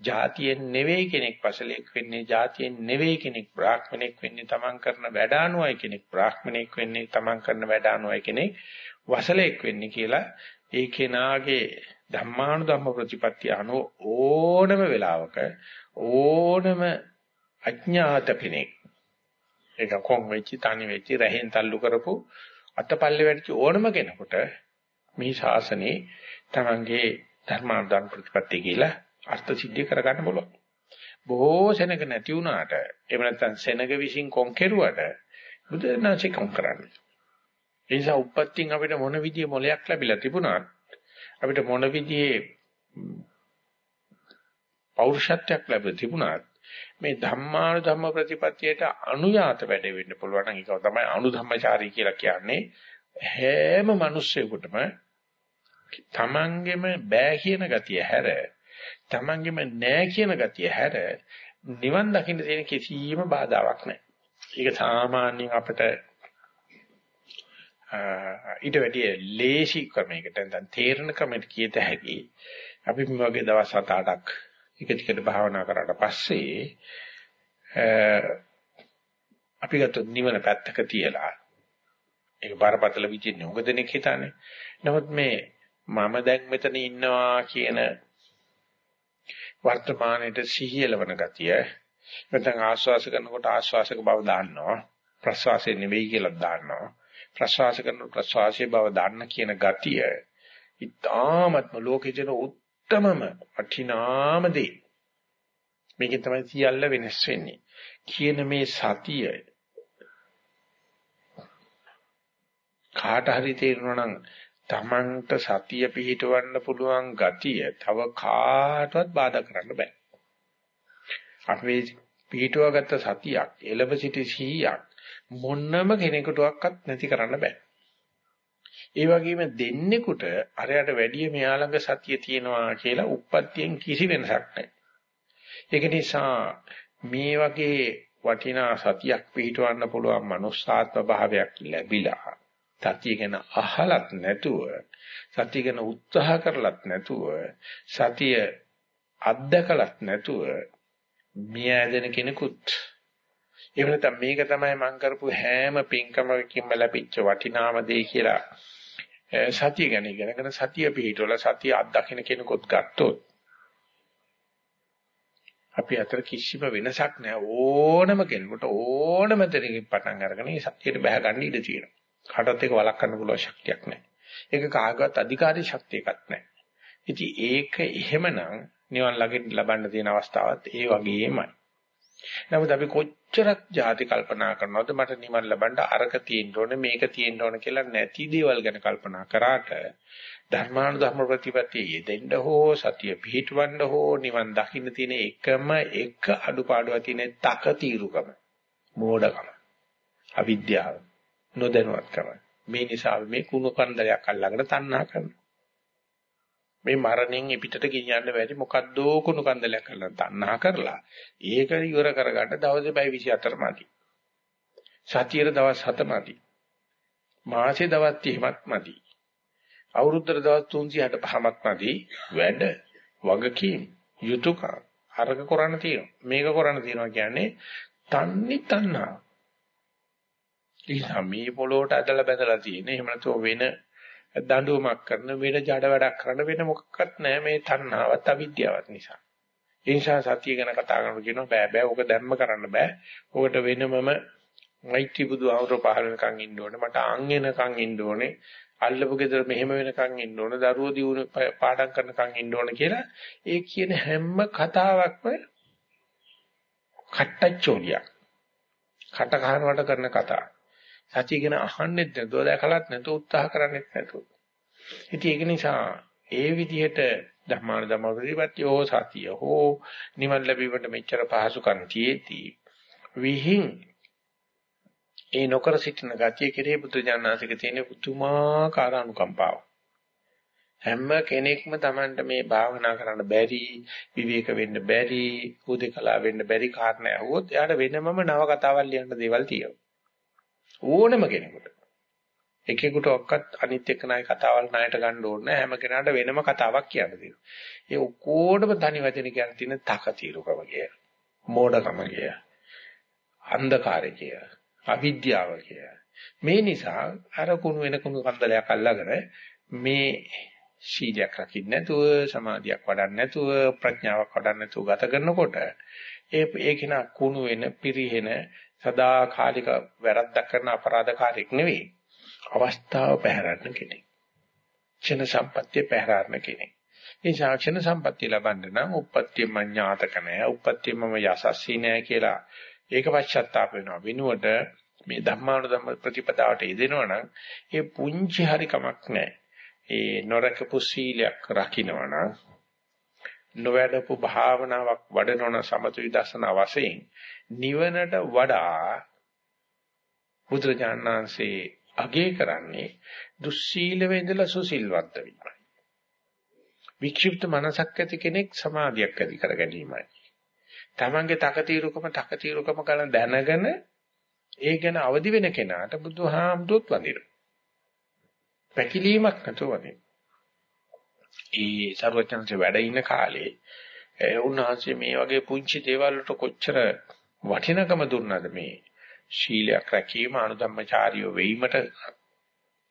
જાතියෙන් නෙවෙයි කෙනෙක් පසලෙක් වෙන්නේ જાතියෙන් නෙවෙයි කෙනෙක් බ්‍රාහ්මණෙක් වෙන්නේ තමන් කරන වැඩ අනුවයි කෙනෙක් බ්‍රාහ්මණෙක් වෙන්නේ තමන් කරන වැඩ අනුවයි කෙනෙක් වසලෙක් වෙන්නේ කියලා ඒ කෙනාගේ ධම්මානුධම්ම ප්‍රතිපත්තිය අනුව ඕනම වෙලාවක ඕනම අඥාත කෙනෙක් ඒක කොන් වෙච්චි තනි වෙච්චි රහෙන් තල්ලු කරපු අතපල්ලේ වැඩිච ඕනම කෙනෙකුට මේ ශාසනයේ තමන්ගේ ධර්මානුදාන ප්‍රතිපත්තිය කියලා අර්ථ සිද්ධි කරගන්න බලන්න. බොහෝ සෙනග නැති වුණාට එහෙම නැත්නම් සෙනග විසින් කොන් කෙරුවට බුදුරණාචි කොන් කරන්නේ. ඒ නිසා උප්පත්තියෙන් අපිට මොන විදිය මොලයක් ලැබිලා තිබුණත් අපිට මොන විදියේ පෞරුෂත්වයක් ලැබෙ තිබුණත් මේ ධම්මානු ධම්ම ප්‍රතිපත්තියට අනුයාත වැඩ වෙන්න පුළුවන් නම් ඒක තමයි අනුධම්මචාරී කියලා කියන්නේ හැම මිනිස්සෙකුටම තමන්ගෙම බෑ කියන ගතිය හැර තමන්ගෙම නෑ කියන ගතිය හැර නිවන් දකින්න තියෙන කිසිම බාධාවක් නැහැ. ඒක සාමාන්‍යයෙන් අපිට ඊට වැඩිය ලේසි ක්‍රමයකට නැත්නම් තේරෙන ක්‍රමයකට කියත හැකි. අපි මේ වගේ දවස් 7-8ක් එක ටිකට භාවනා කරාට පස්සේ අපි ගත්තොත් නිවන පැත්තක තියලා ඒක බරපතල විදිහට උඟ දෙනෙක් හිතන්නේ. නමුත් මේ මම දැන් මෙතන ඉන්නවා කියන වර්තමානයේ සිහියලවන ගතිය නැත්නම් ආශ්වාස කරනකොට ආශ්වාසක බව දාන්නවා. ප්‍රශ්වාසය නෙවෙයි කියලා දාන්නවා. ප්‍රශ්වාස කරන ප්‍රශ්වාසයේ බව දාන්න කියන ගතිය ඊටාමත්ම ලෝකේ ජන උත්තමම වටිනාම දේ. මේකෙන් තමයි සියල්ල වෙනස් වෙන්නේ. කියන මේ සතිය කාට හරි තේරෙනවා නම් Tamanට සතිය පිහිටවන්න පුළුවන් ගතිය තව කාටවත් බාධා කරන්න බෑ. අපි පිහිටුවාගත්ත සතියක් එළව සිටි සිහියක් මොන්නම කෙනෙකුටවත් නැති කරන්න බෑ. ඒ වගේම දෙන්නෙකුට අරයට වැඩිය මෙයා ළඟ සතිය තියෙනවා කියලා උප්පත්තියෙන් කිසි වෙනසක් නැහැ. ඒක නිසා මේ වගේ වටිනා සතියක් පිහිටවන්න පුළුවන් මනුස්සාත්ම භාවයක් ලැබිලා සතිය ගැන අහලත් නැතුව සතිය ගැන උත්සාහ කරලත් නැතුව සතිය අත්දකලත් නැතුව මිය ඇදෙන කෙනෙකුත්. එහෙම නැත්නම් මේක තමයි මම කරපු හැම පින්කමකින්ම ලැබිච්ච වටිනාම දේ කියලා සතිය ගැන ඉගෙනගෙන සතිය පිළිටවල සතිය අත්දකින්න කෙනෙකුත් ගත්තොත් අපි අතර කිසිම වෙනසක් නැහැ. ඕනම කෙනෙකුට ඕනම දෙයකින් පටන් අරගෙන මේ සතියට බහ ගන්න ඉඩ තියෙනවා. කාටවත් ඒක වළක්වන්න පුළුවන් ශක්තියක් නැහැ. ඒක කාගවත් අධිකාරී ශක්තියක්වත් නැහැ. ඉතින් ඒක එහෙමනම් නිවන් ළඟින් ලබන්න තියෙන අවස්ථාවත් ඒ වගේමයි. නමුත් අපි කොච්චරක් ಜಾති කල්පනා කරනවද මට නිවන් ලබන්න අරක තියෙන්න ඕනේ මේක තියෙන්න ඕනේ කියලා නැති දේවල් ගැන කල්පනා කරාට ධර්මානුධර්ම ප්‍රතිපත්තිය යෙදෙන්න හෝ සතිය පිහිටවන්න හෝ නිවන් දකින්න තියෙන එකම එක අඩුපාඩුව තියෙන තක తీරුකම මෝඩකම අවිද්‍යාව නොදැනුවත්කම. මේ නිසා මේ කුණු කන්දලයක් අල්ලගෙන තණ්හා කරනවා. මේ මරණයෙන් පිටට ගෙනියන්න බැරි මොකද්දෝ කුණු කන්දලයක් අල්ලගෙන තණ්හා කරලා ඒක ඉවර කරගන්න දවසේ පැය 24 මදි. සතියේ දවස් 7 මදි. මාසේ දවස් 30ක් මදි. අවුරුද්දට දවස් 365ක් මදි. වැඩ වගකීම් යුතුයකම් අරක කරන්න තියෙනවා. මේක කරන්න තියෙනවා කියන්නේ තන්නේ තණ්හා. නිසා මේ පොළොවට ඇදලා බැඳලා තියෙන. එහෙම නැත්නම් වෙන දඬුවමක් කරන වෙන ජඩ වැඩක් කරන වෙන මොකක්වත් නැහැ මේ තණ්හාවත් අවිද්‍යාවත් නිසා. ඒ නිසා සතිය ගැන කතා කරනකොට කියනවා බෑ බෑ ඔක දැම්ම කරන්න බෑ. ඔකට වෙනමම මෛත්‍රී බුදුහාමර පහල වෙනකන් ඉන්න ඕනේ. මට අං එනකන් ඉන්න ඕනේ. අල්ලපු ගෙදර මෙහෙම වෙනකන් ඉන්න ඕනේ. දරුවෝ දියුණු පාඩම් කරනකන් ඉන්න ඕනේ කියලා ඒ කියන හැම කතාවක්ම කට්ටච්චෝලියක්. කට කහනවට කරන කතා. සත්‍ය කියන අහන්නෙත් නැතුව දැකලත් නැතුව උත්සාහ කරන්නෙත් නැතුව. ඉතින් ඒක නිසා ඒ විදිහට ධර්මාන ධර්ම ප්‍රතිපත්තිය හෝ සතිය හෝ නිවන් ලැබීමට මෙච්චර පහසුකම් තියේදී විහිං ඒ නොකර සිටින ගතිය කෙරෙහි බුදුජානනාථික තියෙන පුතුමාකාර අනුකම්පාව. හැම කෙනෙක්ම Tamanට මේ භාවනා කරන්න බැරි, විවේක වෙන්න බැරි, උදේකලා වෙන්න බැරි කාරණා ඇහුවොත් එයාට වෙනමම නව කතාවක් ලියන්න දේවල් තියෙනවා. ඕනම කෙනෙකුට. එකෙකුට ඔක්කත් අනිත් එක්ක ණය කතාවල් ණයට ගන්න ඕනේ හැම කෙනාට වෙනම කතාවක් කියන්න දෙනවා. ඒ ඔක්කොටම තනි වචන කියන තියෙන තකතිරුකම කිය. මෝඩකම කිය. අන්ධකාරය කිය. අවිද්‍යාව කිය. මේ නිසා අර කුණු වෙන කුණු කන්දලයක් අල්ලගෙන මේ සීලයක් රකින්න නැතුව සමාධියක් වඩන්න නැතුව ප්‍රඥාවක් වඩන්න නැතුව ගත කරනකොට ඒ ඒකින කුණු වෙන පිරිහෙන සදාකාලික වැරද්දක් කරන අපරාධකාරයෙක් නෙවෙයි අවස්ථාව පැහැරන්න කෙනෙක්. ක්ෂණ සම්පත්තිය පැහැරන්න කෙනෙක්. ඒ ශාක්ෂණ සම්පත්තිය ලබන්න නම් උප්පත්තිය මඤ්ඤාතක නැහැ. උප්පත්තිය මම යසස්සී නැහැ කියලා ඒක පශ්චාත්තාප වෙනවා. විනුවට මේ ධම්මානුධම්ම ප්‍රතිපදාවට යෙදෙනවා නම් ඒ පුංචි හරි කමක් නැහැ. ඒ නොරකපු සීලයක් රකින්නවා නම් නොවැඩපු භාවනාවක් වඩනවන සමතු විදර්ශනා වශයෙන් නිවනට වඩා බුදුරජාණන්සේ අගේ කරන්නේ දුස්සීලව ඉඳලා සුසිල්වන්ත වීමයි. වික්ෂිප්ත මනසක් ඇති කෙනෙක් සමාධියක් ඇති කර ගැනීමයි. තමන්ගේ තකතිරුකම තකතිරුකම කරන දැනගෙන ඒ ගැන අවදි වෙන කෙනාට බුදුහාමුදුරුවොත් වඳිනවා. පැකිලීමක් නැතුව වදිනවා. ඒ ਸਰවඥන්සේ වැඩ ඉන්න කාලේ උන්වහන්සේ මේ වගේ පුංචි දේවල් වලට කොච්චර වටිනකම දුන්නද මේ ශීලයක් රැකීම අනුධම්මචාරියෝ වෙීමට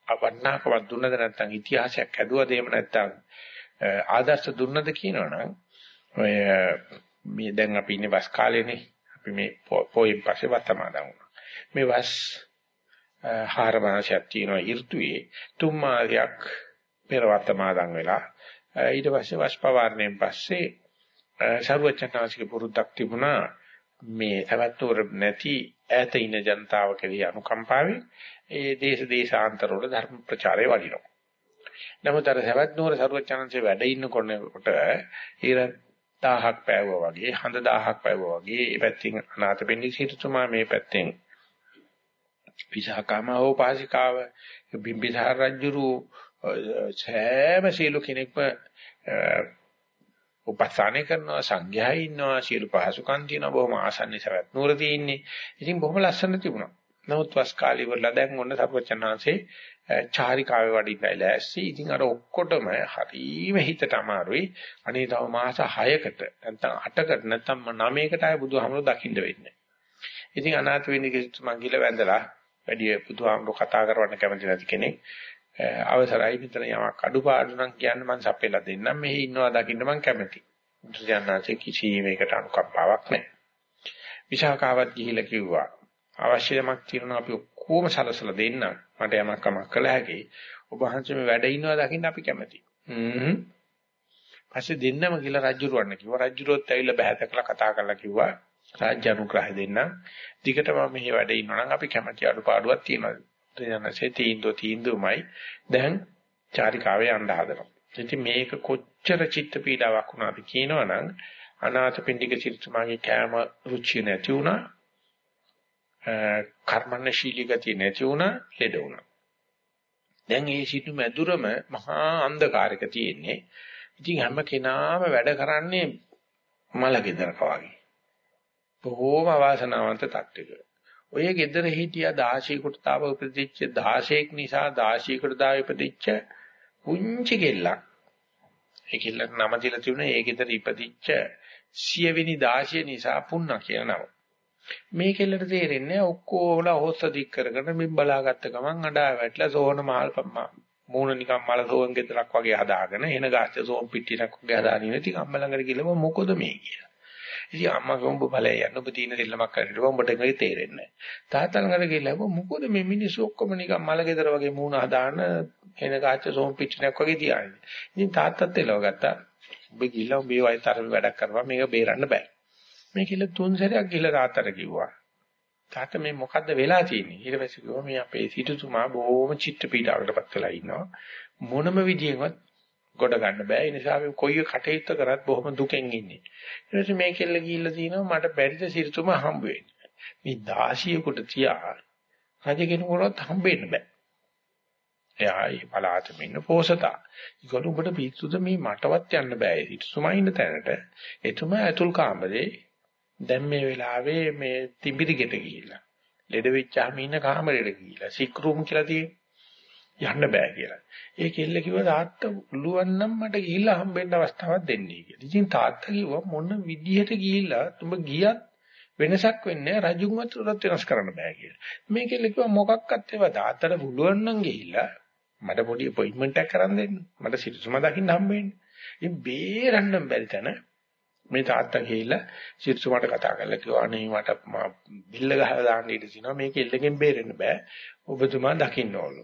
අවන්නාකවක් දුන්නද නැත්නම් ඉතිහාසයක් හැදුවද එහෙම නැත්නම් ආදර්ශ දුන්නද කියනවනම් ඔය මේ දැන් අපි ඉන්නේ වස් කාලේනේ. අපි මේ පොයෙන් පස්සේ වත්තමාදන් වුණා. මේ වස් හාර මාසයක් තියෙනවා. ඍතුවේ තුන් මාසයක් පෙර වත්තමාදන් වෙලා ඊට පස්සේ වස් පවාරණයෙන් පස්සේ සර්වචනාසික පුරුද්දක් තිබුණා මේ තවත්වර නැති ඈත ඉන්න ජනතාව කෙරෙහි අනුකම්පාවෙන් ඒ දේශ දේශාන්තර වල ධර්ම ප්‍රචාරය වඩිනවා. නමුත් අර සවැත් නුවර සරුවචනන්සේ වැඩ ඉන්නකොට ඊර 1000ක් පෑවුවා වගේ හඳ 1000ක් පෑවුවා වගේ මේ පැත්තෙන් අනාථපිණ්ඩික සිටුතුමා මේ පැත්තෙන් විසහකම හෝ පාසිකාව බිම්බිසාර රජුරු සෑම සීල කෙනෙක්ම උපස්ථානය කරනවා සංඝයා ඉන්නවා සියලු පහසුකම් තියෙනවා බොහොම ආසන්නයි සවැත් නුවර තියෙන්නේ. ඉතින් බොහොම ලස්සන තිබුණා. නමුත් වස් කාලේ ඉවරලා දැන් ඔන්න සර්වචන්නාංශේ චාරිකාවේ වඩින්නයි ලෑස්ති. ඉතින් අර ඔක්කොටම හරීම හිතට අමාරුයි. අනේ තව මාස 6කට නැත්නම් 8කට නැත්නම් 9කට ආය බුදුහාමුදුරුවෝ දකින්න වෙන්නේ. ඉතින් අනාථ වෙන්නේ කිසිම ගිල වැඳලා වැඩි බුදුහාමුදුරුවෝ කතා කරවන්න කැමති නැති කෙනෙක්. අවසරයි මෙතන යමක් අඩුපාඩු නම් කියන්න මම සපෙලා දෙන්නම් මෙහි ඉන්නවා දකින්න මම කැමතියි. බුදුජානනාංශේ කිසිම එකට අනුකම්පාවක් නැහැ. විශාකාවත් ගිහිලා කිව්වා අවශ්‍ය යමක් තියෙනවා අපි ඔක්කොම සලසලා දෙන්න මට යමක් කමක් කළ හැකි. ඔබ වහන්සේ මේ වැඩ ඉන්නවා දකින්න අපි කැමතියි. හ්ම්. පස්සේ දෙන්නම කියලා රජුරවන්න කිව්වා. රජුරොත් ඇවිල්ලා බහැතකලා කතා කරලා කිව්වා රාජ්‍ය අනුග්‍රහය දෙන්න. දිගටම මෙහි වැඩ ඉන්නවා නම් අපි කැමති අඩුපාඩුවක් තියෙනවා. යනසේ තීන්දුව තීන්දුවමයි දැන් චාරිකාවේ යන්න හදනවා. ඉතින් මේක කොච්චර චිත්ත පීඩාවක් වුණාද කියනවනම් අනාථපිණ්ඩික සිරිතුමාගේ කෑම රුචිය නැති වුණා. කර්මන්නශීලී ගතිය නැති වුණා, ලෙඩ වුණා. දැන් මේ සිටු මැදුරම මහා අන්ධකාරයක තියෙන්නේ. ඉතින් හැම කෙනාම වැඩ කරන්නේ මල ගෙදරක වගේ. බොහෝම අවාසනාවන්ත තත්ත්වයක. ඔය gedara හිටියා 16කට තාව උපදිච්ච 16ක් නිසා 16කට තාව ඉපදිච්ච පුංචි කෙල්ලක්. ඒ කෙල්ලට නම දීලා තිබුණා ඒ gedara ඉපදිච්ච 100 වෙනි 16 නිසා පුන්නා කියන නම. මේ කෙල්ලට තේරෙන්නේ ඔක්කොම හොස්ස දික් කරගෙන මින් බලාගත්ත ගමන් අඩා වැටලා සෝන මහල් මූණ නිකන් මල සෝන් ගෙදරක් වගේ හදාගෙන එන ගාච්ඡ සෝන් පිටියක් වගේ හදාගෙන ඉන්නේ ටික අම්ම ළඟට ගිහලා මොකද මේ කියලා. ඉතින් අම්මා ගොම්බ බලය යන්න ඔබ තියෙන දෙල්ලමක් කරලා උඹට මේක තේරෙන්නේ නැහැ. තාත්තා ළඟට ගිහලා මොකද මේ මිනිස්සු ඔක්කොම නිකන් මල ගෙදර වගේ මූණ හදාන එන කාච්ච සෝම් පිටිනක් වගේ තියාගෙන. ඉතින් තාත්තත් එලව ගත්තා. ඔබ ගිහලා උඹේ වයි තරම වැඩක් කරපුවා මේක බේරන්න බෑ. මේ කියලා තුන් සැරයක් ගිහලා තාත්තට කිව්වා. තාත්තා මේ මොකද්ද වෙලා තියෙන්නේ? ඊට පස්සේ කිව්වා මේ අපේ සිටුතුමා බොහොම චිත්ත පීඩාවකටපත් වෙලා ඉන්නවා. මොනම විදියෙන්වත් ගොඩ ගන්න බෑ. ඒ නිසා අපි කොයි කටයුත්ත කරත් බොහොම දුකෙන් ඉන්නේ. ඊට පස්සේ මේ කෙල්ල ගිහිල්ලා තිනවා මට බැරිද සිටුතුමා හම්බ වෙන්න. මේ 16කට තියා රජ කෙනෙකුට හම්බෙන්න බෑ. එයා ඒ පලාතෙම ඉන්න පෝසතා. ඒකට උඹට පිස්සුද මේ මටවත් යන්න බෑ. සිටුතුමා ඉන්න තැනට. එතුමා ඇතුල් කාමරේ දැන් මේ වෙලාවේ මේ තිඹිරිගෙට ගිහිල්ලා ලෙඩ වෙච්චාම ඉන්න කාමරෙට ගිහිල්ලා සික් රූම් කියලා තියෙන යන්න බෑ කියලා. ඒ කෙල්ල කිව්වා තාත්තා උළුවන් නම් මට ගිහිල්ලා හම්බෙන්න අවස්ථාවක් දෙන්නේ කියලා. ඉතින් තාත්තා කිව්වා මොන විදිහට ගිහිල්ලා උඹ ගියත් වෙනසක් වෙන්නේ රජුන්වත් උරත් වෙනස් කරන්න බෑ කියලා. මේ කෙල්ල කිව්වා මොකක්වත් ඒවා තාත්තට පුළුවන් නම් ගිහිල්ලා මට පොඩි අපොයින්ට්මන්ට් එකක් කරන් දෙන්න. මට සිටුසම දකින්න හම්බෙන්නේ. ඉතින් බේරන්න බැරි තැන මේ තාත්තා ගිහිල්ලා සිරිසුමට කතා කරලා කිව්වා අනේ මට බිල්ල ගහලා දාන්න ඉඩ තියෙනවා මේක එල්ලකින් බේරෙන්න බෑ ඔබතුමා දකින්න ඕන.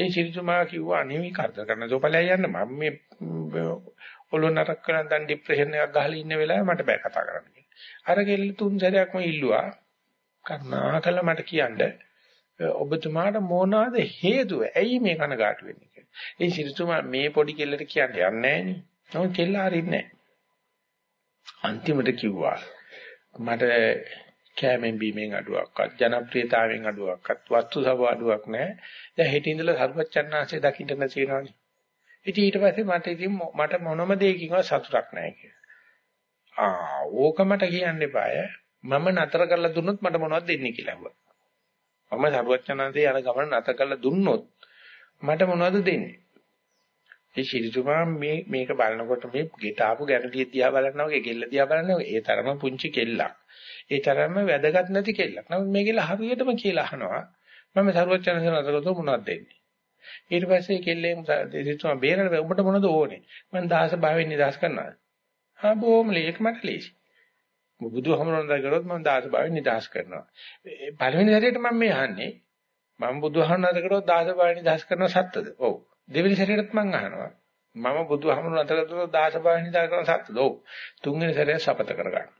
ඒ සිරිසුමා කිව්වා අනේ මේ කරදර කරන දෝපලයි යන්න මම මේ ඔළුව නරක් කරන් දැන් ડિප්‍රෙෂන් එකක් ගහලා ඉන්න වෙලාවේ මට බෑ කතා කරන්න. අර කෙල්ල තුන් සැරයක්ම ඉල්ලුවා කරුණාකර මට කියන්න ඔබතුමාට මොනවාද හේතුව? ඇයි මේ කනගාටු වෙන්නේ කියලා. ඒ සිරිසුමා මේ පොඩි කෙල්ලට කියන්නේ යන්නේ නැහැ නේ. නමුත් කෙල්ල හරින්නේ නැහැ. අන්තිමට කිව්වා මට කෑමෙන් බීමෙන් අඩුවක්වත් ජනප්‍රියතාවයෙන් අඩුවක්වත් වස්තු සබ අඩුවක් නැහැ. දැන් හෙට ඉඳලා සර්වචන්නාංශය දකින්න නැතිනවනේ. ඉතින් ඊට පස්සේ මට ඉතින් මට මොනම දෙයකින්වත් සතුටක් නැහැ කියලා. ආ ඕක මට කියන්න එපාය. මම නතර කරලා දුන්නොත් මට මොනවද දෙන්නේ කියලා ඇහුවා. මම සර්වචන්නාංශය යන ගමන නතර කරලා දුන්නොත් මට මොනවද දෙන්නේ? ඒ ශිරිතුමා මේ මේක බලනකොට මේ ගෙට ආපු ගැරන්ටි දිහා බලනවා වගේ ගෙල්ල දිහා බලනවා ඒ තරම පුංචි කෙල්ලක්. ඒ තරම වැදගත් නැති කෙල්ලක්. නමුත් මේ කෙල්ල හරියටම කියලා අහනවා. මම සරුවචනසන අතකට මොනවද දෙන්නේ? ඊට පස්සේ කෙල්ලෙන් ශිරිතුමා බේරන උඹට මොනවද ඕනේ? මම දහස භාවයෙන් නිදාස් කරනවා. ආ බොහොම ලේක මට ලේසි. බුදුහමරණ දා කරොත් මම දහස භාවයෙන් නිදාස් කරනවා. පළවෙනි සැරේට මම මේ අහන්නේ මම බුදුහමරණ දා කරොත් දහස භාවයෙන් නිදාස් කරන සත්‍යද? ඔව්. දෙවෙනි සැරේටත් මං අහනවා. මම බුදුහාමුදුරන් අතරතුර දාසභාවය නිදා කරන සත්‍යද? ඔව්. තුන්වෙනි සැරේ සපත කරගන්න.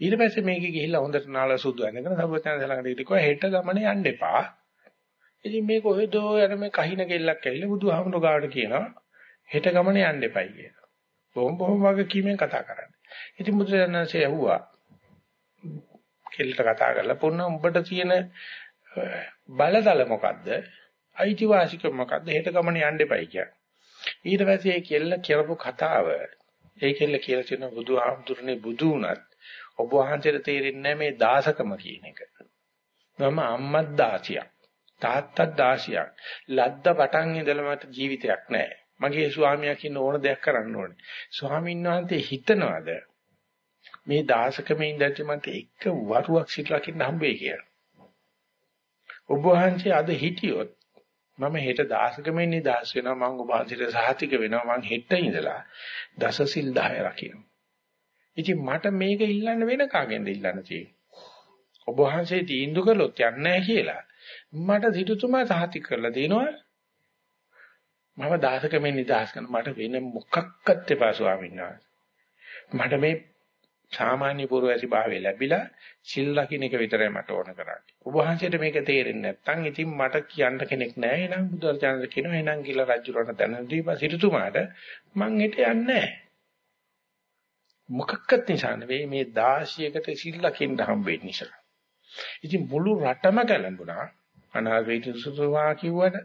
ඊට පස්සේ මේකේ ගිහිල්ලා හොඳට නාල සුදු වෙනකන් සර්වඥාන් ළඟට ඉතිකෝ හෙට ගමනේ යන්න එපා. ඉතින් මේ කොහෙදෝ යන මේ කහින කෙල්ලක් ඇවිල්ලා බුදුහාමුදුර ගාවට කියනවා හෙට ගමනේ යන්න එපයි කියලා. බොහොම බොහොම වගේ කීමෙන් කතා කරන්නේ. ඉතින් බුදුරජාණන්සේ ඇහුවා කෙල්ලට කතා කරලා පොන්න උඹට තියෙන බලතල මොකද්ද? අයිතිවාසිකම මොකද්ද? හෙට ගමන යන්න එපයි කියන්නේ. ඊට පස්සේ ඒ කෙල්ල කියපු කතාව ඒ කෙල්ල කියලා තියෙන බුදුහාමුදුරනේ බුදු උනත් ඔබ වහන්සේට තේරෙන්නේ මේ දාසකම කියන එක. මම අම්මත් දාසියක්. තාත්තත් දාසියක්. ලද්ද පටන් ඉඳලම ජීවිතයක් නැහැ. මගේ ස්වාමියා කියන ඕන දෙයක් කරන්න ඕනේ. ස්වාමීන් වහන්සේ හිතනවාද මේ දාසකමේ ඉඳලා මට එක වරුවක් සිටලා කින්න හම්බෙයි කියලා. ඔබ වහන්සේ අද හිටියොත් මම හෙට දාසකමෙන් නිදාස් වෙනවා මම ඔබ වහන්සේට සහතික වෙනවා මම හෙට ඉඳලා දසසිල් 10 රකින්නවා. ඉතින් මට මේක ඉල්ලන්න වෙන කාගෙන්ද ඉල්ලන්න තියෙන්නේ? ඔබ වහන්සේ තීන්දුව කළොත් යන්නේ නැහැ කියලා මට සිටුතුමා සහතික කරලා දෙනවා. මම දාසකමෙන් නිදාස් කරන මට වෙන මොකක්වත් එපා ස්වාමීන් වහන්සේ. මට මේ සාමාන්‍ය පුරවැසි භාවය ලැබිලා සිල් ලකින එක විතරයි මට ඕන කරන්නේ. ඔබ වහන්සේට මේක තේරෙන්නේ නැත්නම් ඉතින් මට කියන්න කෙනෙක් නැහැ. එහෙනම් බුදුරජාණන් කියනවා එහෙනම් කියලා රජුරණ දැන දීපා සිටුතුමාට මං හෙට යන්නේ නැහැ. මොකක්වත් නිසා නෙවෙයි මේ 16කට සිල් ලකින්න හම්බෙන්න නිසා. ඉතින් මුළු රටම කලඹුණා. අනාගතේ කිව්වට,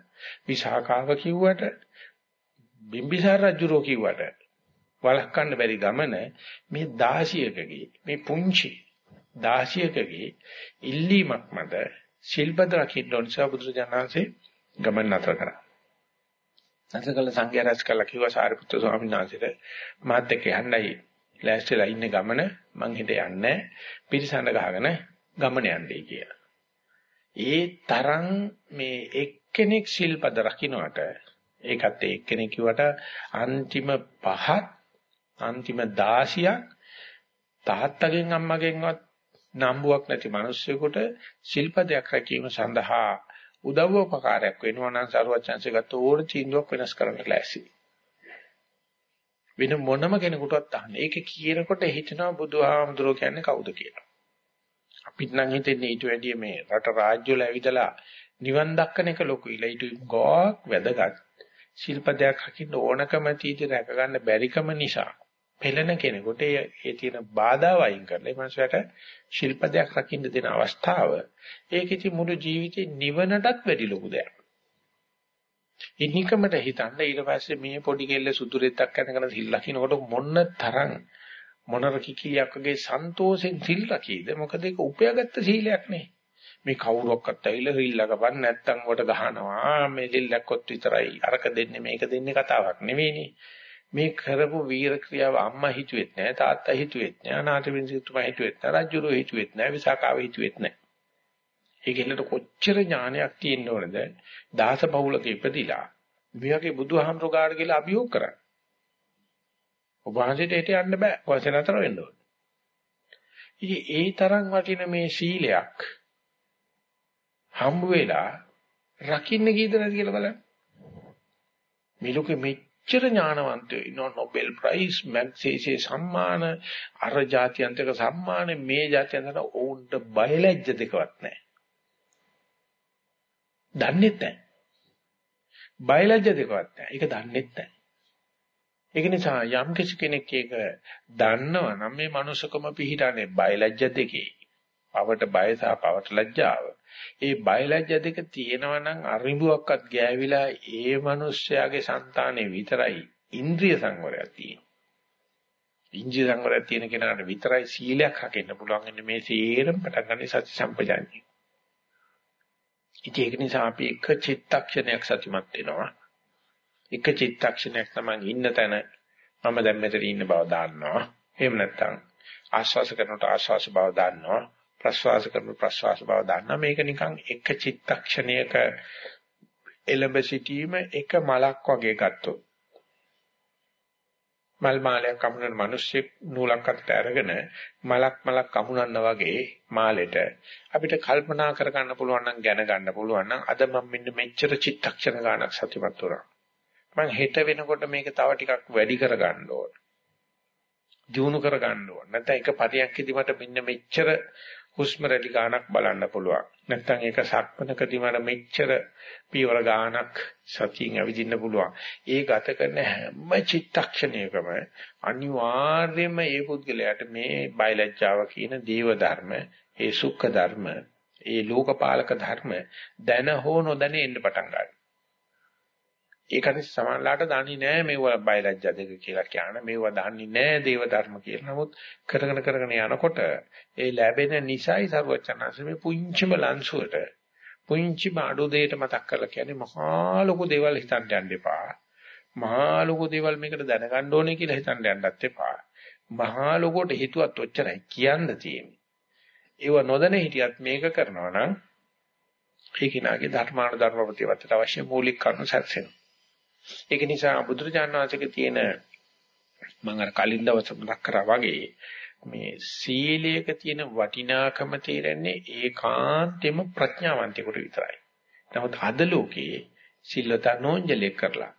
විසාකාව කිව්වට, බිම්බිසාර රජුරෝ කිව්වට වළක්වන්න බැරි ගමන මේ 16කගේ මේ පුංචි 16කගේ ඉල්ලීමක් මත ශිල්පද රකින්න නිසා බුදුරජාණන්සේ ගමන් නතර කරා. නතර කළ සංඝයා රැස් කළා කිව්වා සාරිපුත්‍ර ස්වාමීන් වහන්සේට මාත් එක්ක යන්නයි ලෑස්තිලා ඉන්න ගමන මං හිත යන්නේ පිරිසඳ ගහගෙන ගමන යන්නේ කියලා. ඒ තරම් මේ එක්කෙනෙක් ශිල්පද රකින්නට ඒකත් එක්කෙනෙක් කිව්වට අන්තිම පහත් අන්තිම 16ක් තාත්තගෙන් අම්මගෙන්වත් නම්බුවක් නැති මිනිස්සුෙකුට ශිල්පදයක් රැකීම සඳහා උදව්ව උපකාරයක් වෙනවා නම් සරුවචන්සේ ගත්ත ඕන තීන්දුවක් වෙනස් කරන්න ලෑසි. වෙන මොනම කෙනෙකුටවත් අහන්න. ඒක කියනකොට හිතනවා බුදුහාමුදුරුවෝ කියන්නේ කවුද කියලා. අපිට නම් හිතෙන්නේ ඊට වැඩිය මේ රට රාජ්‍ය වල ඇවිදලා නිවන් දක්කන එක ලොකුයි. ඊට ගොක් වැදගත්. ශිල්පදයක් රකින්න ඕනකම තීති රැක ගන්න බැරිකම නිසා පෙළෙන කෙනෙකුට ඒ තියෙන බාධා වයින් කරලා ඒ මනසට ශිල්පදයක් රකින්න දෙන අවස්ථාව ඒක ඉති මුළු ජීවිතේ නිවනටත් වැඩි ලොකු දෙයක්. ඉනිකමට හිතන්න ඊට පස්සේ මේ පොඩි කෙල්ල සුදුරෙත්තක් අරගෙන සිල් ලකිනකොට මොන්න තරම් මොනර කිකිලියක් වගේ සන්තෝෂෙන් සිල් රකීද මොකද ඒක උපයාගත්ත සීලයක් නේ. මේ කවුරක්වත් ඇවිල්ලා රිල් ලකපන් නැත්තම් වට ගහනවා මේ රිල් ලැක්කොත් විතරයි. අරක දෙන්නේ මේක දෙන්නේ කතාවක් නෙවෙයිනේ මේ කරපු වීර ක්‍රියාව අම්මා හිතුවෙත් නෑ තාත්තා හිතුවෙත් නෑ අනාථ වින්සිතුමා හිතුවෙත් නෑ රජුරෝ හිතුවෙත් නෑ විසාකාව හිතුවෙත් නෑ. ඒකෙන්නට කොච්චර ඥානයක් තියෙන්න ඕනද? දහස බහුලක ඉපදිලා මේ වගේ බුදුහාමුදුරු ගාඩ කියලා අභියෝග කරන්නේ. ඔබ වහන්සේට ඒට යන්න බෑ. වහන්සේ නතර වෙන්න ඕනේ. ඉතින් ඒ තරම් වටින මේ සීලයක් හම්බ වෙලා රකින්න කීයද නැති කියලා බලන්න. මේ ලෝකෙ මෙච්චර ඥානවන්තයෝ ඉන්නෝ Nobel Prize මැග්සීසේ සම්මාන අර ජාත්‍යන්තක සම්මාන මේ ජාත්‍යන්තර ඕන්ට බයලජ්‍ය දෙකවත් නැහැ. දන්නේත් නැහැ. බයලජ්‍ය දෙකවත් නැහැ. ඒක දන්නේත් නැහැ. ඒක නිසා යම් කෙනෙක් ඒක දන්නවා නම් මේ මනුස්සකම පිහිටන්නේ බයලජ්‍ය දෙකේ. පවට බය සහ පවට ලැජ්ජාව. ඒ බයලජ්‍ය දෙක තියෙනවා නම් අරිඹුවක්වත් ගෑවිලා ඒ මිනිස්යාගේ సంతානේ විතරයි ඉන්ද්‍රිය සංවරයක් තියෙන්නේ. ඉන්ද්‍රිය සංවරයක් තියෙන කෙනාට විතරයි සීලයක් හකින්න පුළුවන් ඉන්නේ මේ සීරම පටන් ගන්න සති සම්පජාඤ්ඤය. ඉතින් ඒක නිසා අපි එක චිත්තක්ෂණයක් සතිමත් වෙනවා. එක චිත්තක්ෂණයක් තමයි ඉන්න තැන මම දැන් මෙතන ඉන්න බව දාන්නවා. එහෙම නැත්නම් ආශ්වාස කරනකොට ආශ්වාස බව දාන්නවා. ප්‍රශ්වාස කරන ප්‍රශ්වාස බව දන්නා මේක නිකන් එක චිත්තක්ෂණයක එළඹ සිටීම එක මලක් වගේ ගත්තොත් මල් මාලයක් අමුණන මිනිස්සෙක් නූලක් අතට අරගෙන මලක් මලක් අමුණනවා වගේ මාලෙට අපිට කල්පනා කර ගන්න පුළුවන් නම් දැන ගන්න පුළුවන් නම් අද මම මෙන්න මෙච්චර චිත්තක්ෂණ ගානක් සතිපත් වුණා. මම හෙට වෙනකොට මේක තව ටිකක් වැඩි කර ගන්න ඕන. දියුණු කර ගන්න ඕන. නැත්නම් එක පරියන්කෙදි මට මෙන්න මෙච්චර හුස්ම රැලි ගානක් බලන්න පුළුවන්. නැත්නම් ඒක සක්මනකදී මට මෙච්චර පියවර ගානක් සතියෙන් ඇවිදින්න පුළුවන්. ඒ ගත කරන හැම චිත්තක්ෂණයකම අනිවාර්යයෙන්ම ඒ පුද්ගලයාට මේ බයලජ්ජාව කියන දේව ධර්ම, ඒ සුඛ ධර්ම, ඒ ලෝකපාලක ධර්ම දැන හෝ නොදැන එන්න පටන් ගන්නවා. ඒකට සමානලාට දන්නේ නැහැ මේව බයලජ්ජා දෙක කියලා කියන මේව දන්නේ නැහැ දේව ධර්ම කියලා. නමුත් කරගෙන කරගෙන යනකොට ඒ ලැබෙන නිසයි සර්වචනanse මේ පුංචිම ලන්සුවට පුංචිම අඩු දෙයට මතක් කරලා කියන්නේ මහා ලොකු දේවල් හිතන්න යන්න එපා. මහා ලොකු දේවල් මේකට දැනගන්න ඕනේ කියලා හිතන්න යන්නත් එපා. මහා ලොකුට හිතුවත් ඔච්චරයි කියන්න තියෙන්නේ. ඒව නොදැන හිටියත් මේක කරනවා නම් ඒ කිනාගේ ධර්මාන ධර්ම ප්‍රතිපත්තට අවශ්‍ය මූලික කරුණු සැලසෙනවා. ඒක නිසා බුදුරජාණන් වහන්සේගේ තියෙන මම අර කලින් දවස් මතක් කරා වගේ මේ සීලයක තියෙන වටිනාකම තේරෙන්නේ ඒකාන්තෙම ප්‍රඥාවන්තයෙකුට විතරයි. නමුත් අද ලෝකයේ සිල්වතා නෝන්ජලෙක් කරලා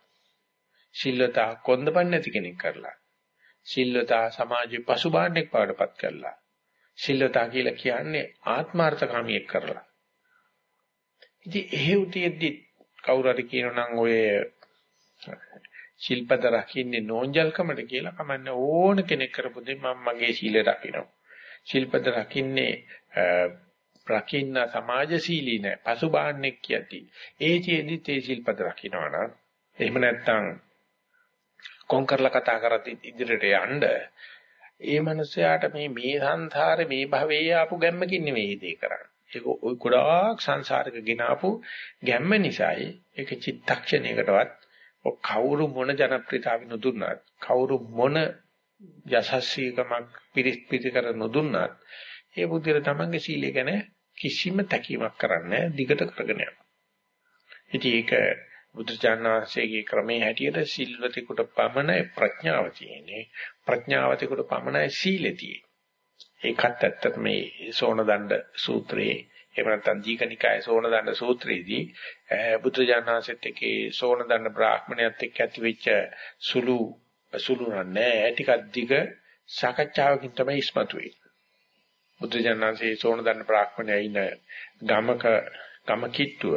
සිල්වතා කොන්දපන් නැති කෙනෙක් කරලා සිල්වතා සමාජයේ පසුබාහනෙක් බවටපත් කරලා සිල්වතා කියලා කියන්නේ ආත්මార్థකාමියෙක් කරලා. ඉතින් එහෙ උටියෙද්දි කවුරු හරි කියනවා නම් ඔය ශිල්පද රකින්නේ නෝන්ජල්කමට කියලා කමන්න ඕන කෙනෙක් කරපු දෙයක් මම මගේ සීල රකින්නවා. ශිල්පද රකින්නේ රකින්න සමාජශීලී නෑ පසුබාහනෙක් කියති. ඒ චේදි තේ ශිල්පද රකින්නවා නම් එහෙම නැත්නම් කොන් කරලා කතා කරත් ඉදිරියට යන්න ඒ මනුස්සයාට මේ මේ සංසාරේ මේ භවයේ ආපු ගැම්මකින් නෙවෙයි දේ කරන්නේ. ඒක ওই ගොඩාක් සංසාරක ගෙන ආපු ගැම්ම නිසායි ඒක චිත්තක්ෂණයකටවත් කවුරු මොන ජනප්‍රියතාවය නොදුන්නත් කවුරු මොන යසස්සීකමක් පිරිස් පිටි කර නොදුන්නත් ඒ බුද්ධිර තමන්ගේ සීලය ගැන කිසිම තැකීමක් කරන්නේ දිගට කරගෙන යනවා. ඉතින් ඒක බුදුචානන්සේගේ ක්‍රමයේ හැටියට සිල්වතෙකුට පමණයි ප්‍රඥාව තියෙන්නේ. ප්‍රඥාවතෙකුට පමණයි සීලය තියෙන්නේ. ඒකත් ඇත්තට මේ සෝන දණ්ඩ සූත්‍රයේ එහෙම නැත්නම් දීඝනිකායේ සෝන දණ්ඩ සූත්‍රයේදී බුදුජානනාංශෙත් එකේ සෝන දණ්ඩ බ්‍රාහ්මණයත් එක්ක ඇති වෙච්ච සුළු සුළු නෑ ටිකක් දිග සාකච්ඡාවකින් තමයි ඉස්මතු වෙන්නේ. බුදුජානනාංශයේ සෝන දණ්ඩ බ්‍රාහ්මණය ඉන්න ගමක ගම කිට්ටුව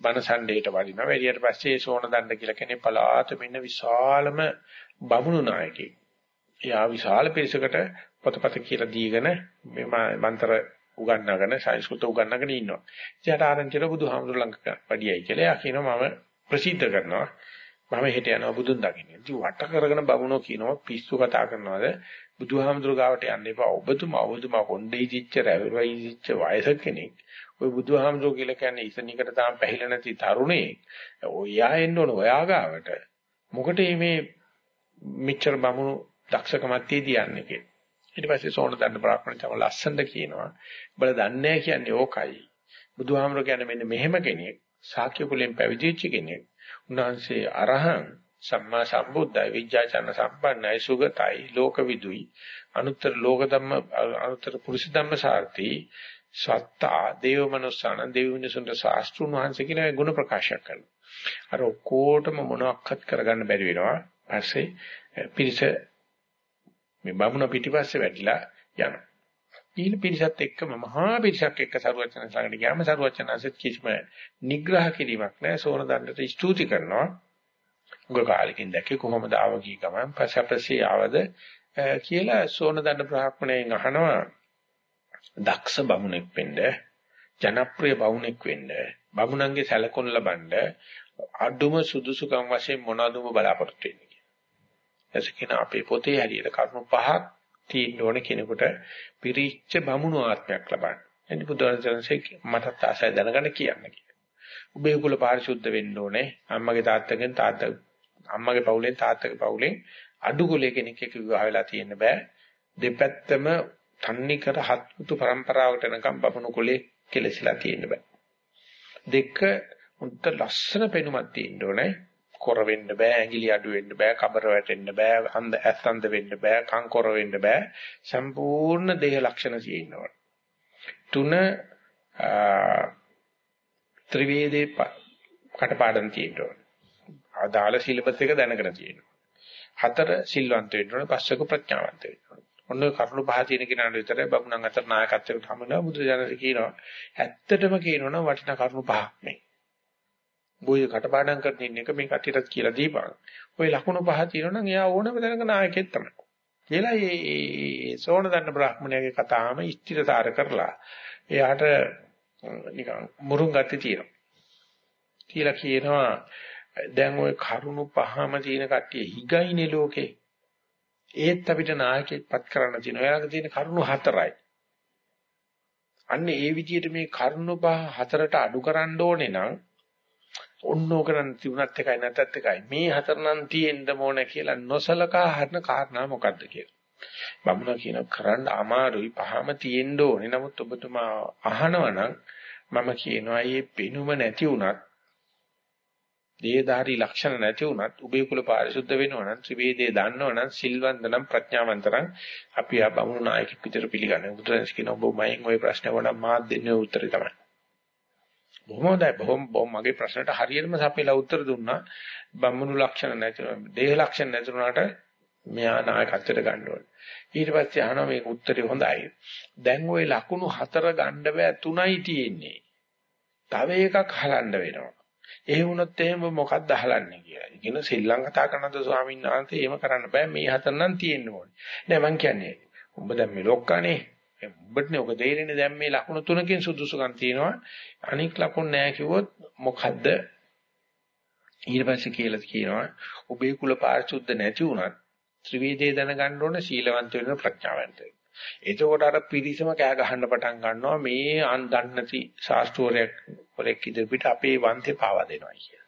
බනසණ්ඩේට වඩිනවා. වැඩියට පස්සේ සෝන දණ්ඩ කියලා කෙනෙක් පලාත මෙන්න විශාලම බමුණු නායකයෙක්. එයා විශාල පිරිසකට පොතපත කියලා දීගෙන මේ මන්ත්‍ර උගන්වගෙන සංස්කෘත උගන්වගෙන ඉන්නවා. එයාට ආරංචිල බුදුහාමුදුර ළඟ පඩියයි කියලා. එයා කියනවා මම ප්‍රසිද්ධ කරනවා. මම හෙට යනවා බුදුන් දකින්න. ඉතින් වට කරගෙන බමුණෝ කියනවා පිස්සු කතා කරනවාද බුදුහාමුදුර ගාවට යන්න එපා. ඔබතුමා ඔබතුමා කොණ්ඩේ ඉච්ච රැවරයි ඉච්ච වයසක කෙනෙක්. ඔය බුදුහාමුදුර කියලා කියන්නේ ඉසනිකට තාම පැහිලා නැති තරුණේ. ඔයා එන්න ඕන ඔයා ගාවට. මොකටද මේ මෙච්චර බමුණු දක්ෂකමක් තියන්නේ කියලා. ඊට පස්සේ සෝන දන්න බ්‍රාහ්මණ තම ලස්සනට කියනවා. උඹලා දන්නේ කියන්නේ ඕකයි. බුදුහාමර කියන්නේ මෙන්න මෙහෙම කෙනෙක්. ශාක්‍ය කුලෙන් පැවිදිච්ච කෙනෙක්. උන්වහන්සේ අරහං සම්මා සම්බුද්ධයි විජ්ජාචන සම්පන්නයි සුගතයි ලෝකවිදුයි අනුත්තර ලෝක ධම්ම අනුත්තර පුරුෂ ධම්ම සාර්ථි සත්තා දේව මනුස්සාන දේව මිනිසුන්ට ශාස්ත්‍රුන් වහන්සේ කියන ගුණ ප්‍රකාශ කරනවා. අර ඔක්කොටම මොනවත් කරගන්න බැරි වෙනවා. පස්සේ පිරිස මේ බමුණ පිටිපස්සේ වැටිලා යනවා. ඊළ පිරිසත් එක්කම මහා පිරිසක් එක්ක සරුවචන ළඟට ගියාම සරුවචනසෙත් කිසිම නිග්‍රහ කිරීමක් නැහැ සෝන දණ්ඩට ස්තුති කරනවා. උග කාලෙකින් දැක්කේ කොහොමද ආවගී ගමන් පසපසේ ආවද කියලා සෝන දණ්ඩ බ්‍රාහ්මණයෙන් අහනවා දක්ෂ බමුණෙක් වෙන්න ජනප්‍රිය බමුණෙක් වෙන්න බමුණන්ගේ සැලකුම් ලබන්න අඩුම සුදුසුකම් වශයෙන් මොනවද බලාපොරොත්තු වෙන්නේ එසකින අපේ පොතේ හැටියට කරුණු පහක් තියෙන්න ඕන කෙනෙකුට පිරිච්ච බමුණු ආත්මයක් ලබන්න. එනි බුදුරජාණන්සේ මටත් ආසය දැනගන්න කියන්නේ. උඹේ කුල පාරිශුද්ධ වෙන්න ඕනේ. අම්මගේ තාත්තගෙන් තාත්තා අම්මගේ පවුලෙන් තාත්තගේ පවුලෙන් අඩු කුලයේ කෙනෙක් එක්ක විවාහ වෙලා තියෙන්න බෑ. දෙපැත්තම තන්නේ කර හත්මුතු પરම්පරාවකට එනකම් බමුණු කුලේ කෙලසිලා තියෙන්න බෑ. දෙක උන්ට ලස්සන පෙනුමක් තියෙන්න ඕනේ. කොර වෙන්න බෑ ඇඟිලි අඩු වෙන්න බෑ කබර වැටෙන්න බෑ අන්ධ ඇස් අන්ධ වෙන්න බෑ කන් කොර වෙන්න බෑ. සම්පූර්ණ දේහ ලක්ෂණ තියෙනවා. තුන ත්‍රිවේදේ කටපාඩම් තියෙනවා. ආදාළ සිලබස් එක දැනගෙන තියෙනවා. හතර සිල්වන්ත වෙන්න ඕනේ පස්වක ප්‍රඥාවන්ත වෙන්න ඕනේ. ඔන්න කරුණු පහ තියෙන කෙනාට විතරයි බබුණන් අතර නායකත්වයට හමුනවා බුදුජානක කියනවා ඇත්තටම කියනවනම් වටිනා කරුණු පහක් මේ බොයි කටපාඩම් කරන ඉන්න එක මේ කටියට කියලා දීපන්. ওই ලකුණු පහ තියෙනවා නම් එයා ඕනම දැනක නායකයෙක් තමයි. කියලා මේ සෝන දන්න බ්‍රාහ්මණයාගේ කතාවම ස්ථිරතර කරලා එයාට නිකන් මුරුන් ගති තියෙනවා. කියලා කියනවා දැන් ওই කරුණු පහම තියෙන කට්ටිය හිගයිනේ ලෝකේ. ඒත් අපිට නායකයෙක්පත් කරන්න තියෙනවා. එයාලගේ තියෙන කරුණු හතරයි. අන්න ඒ විදිහට මේ කරුණු පහ හතරට අඩු කරන්න ඕනේ නම් ඔන්නෝකරන් තිබුණත් එකයි නැතත් එකයි මේ හතර නම් තියෙන්න ඕන කියලා නොසලකා හරින කාරණා මොකද්ද කියලා. බමුණ කියන කරන්න අමාරුයි පහම තියෙන්න ඕනේ. නමුත් ඔබතුමා අහනවනම් මම කියනවා මේ පෙනුම නැති වුණත් දේහධාරී ලක්ෂණ නැති වුණත් උභය කුල පාරිශුද්ධ වෙනවනම් ත්‍රිවේදයේ දන්නවනම් සිල්වන්ත නම් ප්‍රඥාවන්තරම් අපි ආ බමුණු නායකෙක් විතර පිළිගන්නේ. බුදුරජාණන් කියන ඔබ මයින් ওই ප්‍රශ්න වලට මාත් දෙන්නේ උත්තරේ තමයි. බොහොම හොඳයි. බොහොම මගේ ප්‍රශ්නට හරියටම සපයලා උත්තර දුන්නා. බම්මුණු ලක්ෂණ නැති දේහ ලක්ෂණ නැතුණාට මෙයා නායකත්වයට ගන්න ඕනේ. ඊට පස්සේ අහනවා මේක උත්තරේ හොඳයි. දැන් ওই ලකුණු හතර ගන්න බෑ තුනයි තියෙන්නේ. තව එකක් හලන්න වෙනවා. ඒ වුණොත් එහෙම මොකක්ද අහලන්නේ කියලා. ඉගෙන ශ්‍රී කතා කරනද ස්වාමීන් වහන්සේ එහෙම කරන්න බෑ මේ හතර නම් තියෙන්න ඕනේ. නෑ මං කියන්නේ ඔබ දැන් මේ ලොක්කනේ ඔබටනේ ඔක තේරෙන්නේ දැන් මේ ලකුණු තුනකින් සුදුසුකම් තියෙනවා. අනික් ලකුණු නැහැ කිව්වොත් මොකද්ද? ඊට පස්සේ කියලා කියනවා ඔබේ කුල පාරිශුද්ධ නැති වුණත් ත්‍රිවේදේ දැනගන්න ඕන සීලවන්ත වෙන ප්‍රඥාවන්ත වෙන්න. එතකොට අර පිරිසම කෑ ගහන්න පටන් ගන්නවා මේ අන් දන්නති ශාස්ත්‍රෝරයක් වරෙක් ඉදිරියට අපේ වන්තේ පාවා දෙනවා කියලා.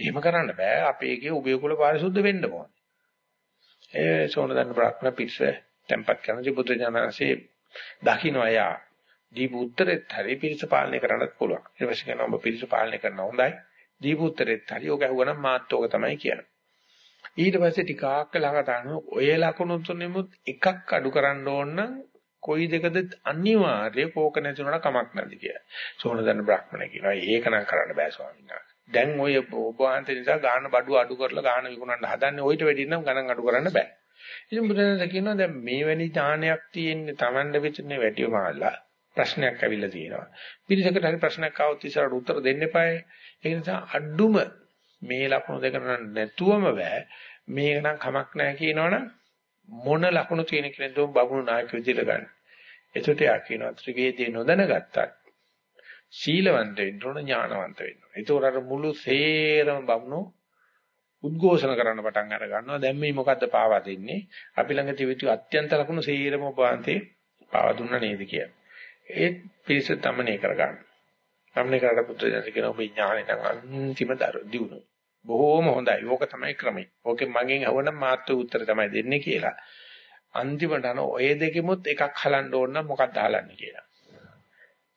එහෙම කරන්න බෑ අපේගේ ඔබේ කුල පාරිශුද්ධ වෙන්න ඕනේ. ඒ සෝන දන්න බ්‍රහ්ම පිරිස tempat කරනදී බුදු දානසේ දකින්න අය දීපු උත්තරෙත් හරි පිරිස පාලනය කරන්නත් පුළුවන්. ඊට පස්සේ කියනවා ඔබ පිරිස පාලනය කරන හොඳයි. දීපු උත්තරෙත් හරි ඔක ඇහුවනම් මාත් ඕක තමයි කියන්නේ. ඊට පස්සේ ටිකක් ළඟට අනු ඔය ලකුණු තුනෙමුත් එකක් අඩු කරන්න ඕන නම් කොයි දෙකද අනිවාර්ය කෝක නැතුණා කමක් නැද්ද කියලා. සෝනදන්න බ්‍රාහ්මණ කියනවා. ඒක නම් කරන්න බෑ ස්වාමීන් වහන්සේ. දැන් ඔය ඔබ වහන්සේ නිසා ගාන බඩු අඩු කරලා ගාන විකුණන්න හදන්නේ ඔయిత වැඩි නම් ගණන් අඩු කරන්න බෑ. ඉතින් බුදුරජාණන් කියනවා දැන් මේ වැනි ඥානයක් තියෙන්නේ Tamande විතරනේ වැටිව මාලා ප්‍රශ්නයක් ඇවිල්ලා තියෙනවා. පිරිසකට හරි ප්‍රශ්නයක් ආවොත් ඉස්සරහට උත්තර දෙන්න එපායි. ඒ නිසා අඩුම මේ ලකුණු දෙක නැතුවම බෑ. මේක නම් කමක් නැහැ කියනවනම් මොන ලකුණු තියෙන කෙනෙක්ද බබුණු නායක විදිහට ගන්න. එතකොට යා කියනවා ත්‍රිවේදී නොදැනගත්තත් ශීලවන්ත වෙන්න ඕන ඥානවන්ත වෙන්න ඕන. ඒතකොට අර මුළු සේරම බමුණු උද්ඝෝෂණ කරන්න පටන් අර ගන්නවා. දැන් මේ මොකද්ද පාවා දෙන්නේ? අපි ළඟ තිබිච්ච අත්‍යන්ත ලකුණු සේරම ඔබාන්තේ පාවා දුන්නා නේද කියලා. ඒ පිරිස තමනේ කරගන්න. තමනේ කරලා පුත්‍රයන් කියන ඔබ ඥානෙ නම් අන්තිම දරු දිනුන. බොහෝම හොඳයි. ඕක තමයි ක්‍රමය. ඕකෙන් මගෙන් අහවනම් මාත්‍ය උත්තර තමයි දෙන්නේ කියලා. අන්තිමට අන ඔය දෙකෙමුත් එකක් හලන්න ඕන නම් මොකක්ද හලන්නේ කියලා.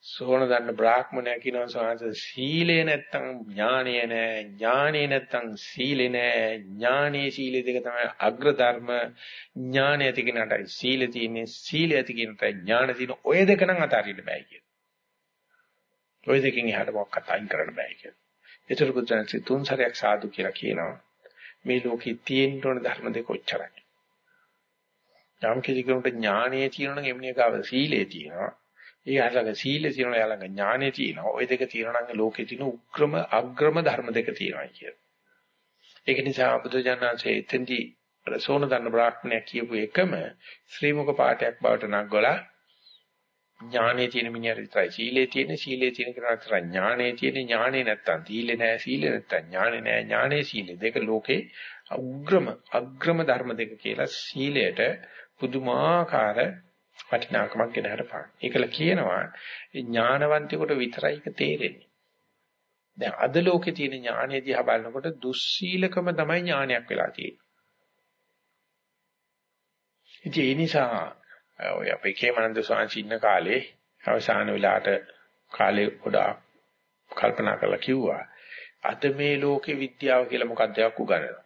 සෝණ දන්න බ්‍රාහ්මණයා කියනවා සෝනස සීලේ නැත්තම් ඥානය නෑ ඥානේ නැත්තම් සීලේ නෑ ඥානේ සීලේ දෙක තමයි අග්‍ර ධර්ම ඥානය ඇති කෙනාටයි සීල තියෙන්නේ සීල ඇති කෙනාටයි ඥාන තියෙන ඔය දෙක නම් අතාරින්න බෑ කියන. ඔය දෙකෙන් එහාට මොකක්වත් අයින් කරන්න බෑ කියන. ඒතර බුදුන්සේ තුන් සැරයක් සාදු කියලා කියනවා. මේ ලෝකේ තියෙන්න ඕන ධර්ම දෙක ඔච්චරයි. යම් කිසි කෙනෙකුට ඥානයේ තියෙනවා නම් එමුණේ කාව සීලේ තියෙනවා. ඒ අරලඟ සීලය තියෙනවා යාළඟ ඥානෙ තියෙනවා. ওই දෙක තියෙනවා නම් ලෝකේ තියෙන උග්‍රම අග්‍රම ධර්ම දෙක තියෙනවා කියන. ඒක නිසා බුදුජානනාංශයේ එතෙන්දී සෝන දන්න බ්‍රාහ්මණය කියපු එකම ශ්‍රී මුක පාඨයක් බවට නගවලා ඥානෙ තියෙන මිනිහට විතරයි සීලේ තියෙන සීලේ තියෙන කෙනාට විතරයි ඥානෙ තියෙන ඥානෙ නැත්තම් සීලේ නැහැ සීලේ නැත්තම් ඥානෙ නැහැ ඥානෙ සීලේ දෙක ලෝකේ උග්‍රම අග්‍රම ධර්ම දෙක කියලා සීලයට පුදුමාකාර වටිනාකමක් ගෙන හරපාන. ඒකල කියනවා ඥානවන්තයෙකුට විතරයි ඒක තේරෙන්නේ. දැන් අද ලෝකේ තියෙන ඥානය දිහා බලනකොට දුස්සීලකම තමයි ඥානයක් වෙලා තියෙන්නේ. ඉතින් ඒ නිසා ඔය අපේ කේමනන්ද ස්වාමීන් ඉන්න කාලේ අවසාන වෙලාවට කාලේ ගොඩාක් කල්පනා කරලා කිව්වා අද මේ ලෝකේ විද්‍යාව කියලා මොකක්ද උගන්වනවා.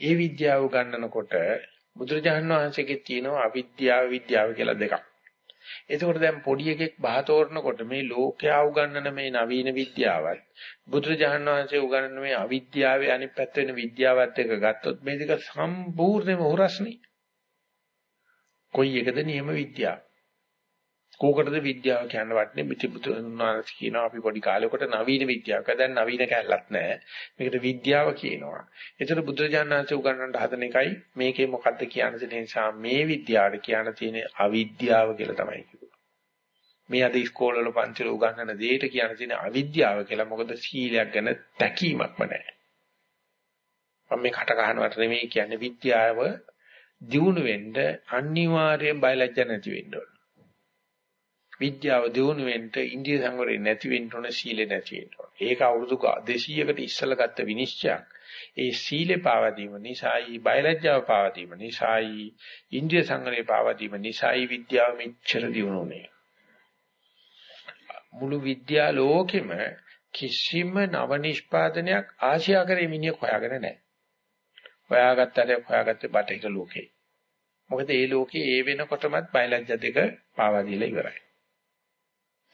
ඒ විද්‍යාව ගන්නකොට බුදුරජාණන් වහන්සේගේ තියෙනවා අවිද්‍යාව විද්‍යාව කියලා දෙකක්. එතකොට දැන් පොඩි එකෙක් බහතෝරනකොට මේ ලෝකයා උගන්වන මේ නවීන විද්‍යාවත් බුදුරජාණන් වහන්සේ උගන්වන මේ අවිද්‍යාවේ අනිත් පැත්ත වෙන විද්‍යාවත් එක ගත්තොත් මේ දෙක සම්පූර්ණයෙන්ම හොරස්නේ. කොයි එකද නියම විද්‍යාව? කෝකටද විද්‍යාව කියන්න වටනේ. පිටිපුතුනාස් කියනවා අපි පොඩි කාලෙකට නවීන විද්‍යාවක. දැන් නවීන කැලලක් නැහැ. මේකට විද්‍යාව කියනවා. ඒතර බුදුරජාණන්සේ උගන්වන්න හදන එකයි මේකේ මොකද්ද කියන නිසා මේ විද්‍යාවට කියන්න තියෙන අවිද්‍යාව කියලා තමයි කිව්වා. මේ අද ඉස්කෝලවල පන්තිවල උගන්වන දෙයට කියන්න තියෙන අවිද්‍යාව කියලා මොකද සීලයක් ගැන තැකීමක්ම නැහැ. මම මේ කට ගන්නවට නෙමෙයි කියන්නේ විද්‍යාව දියුණු වෙන්න අනිවාර්යෙන් බයලජ්ජ නැති වෙන්න ඕන. විද්‍යාව දියුණු වෙන්න ඉන්දිය සංවරේ නැති වෙන්න ඕන සීලෙ නැති වෙන්න ඕන. ඒක අවුරුදු 200කට ඉස්සෙල්ලා ගත්ත විනිශ්චයක්. ඒ සීලේ පාවදීම නිසායි බයලජ්ජාව පාවදීම නිසායි ඉන්දිය සංවරේ පාවදීම නිසායි විද්‍යාව මෙච්චර දියුණුනේ. මුළු විද්‍යා ලෝකෙම කිසිම නව නිෂ්පාදනයක් ආශියාකරේ මිනිහ හොයාගෙන නැහැ. හොයාගත්තට හොයාගත්තේ බටහිර ලෝකේ. මොකද ඒ ලෝකේ ඒ වෙනකොටමත් බයලජ්ජා දෙක පාවා දීලා ඉවරයි.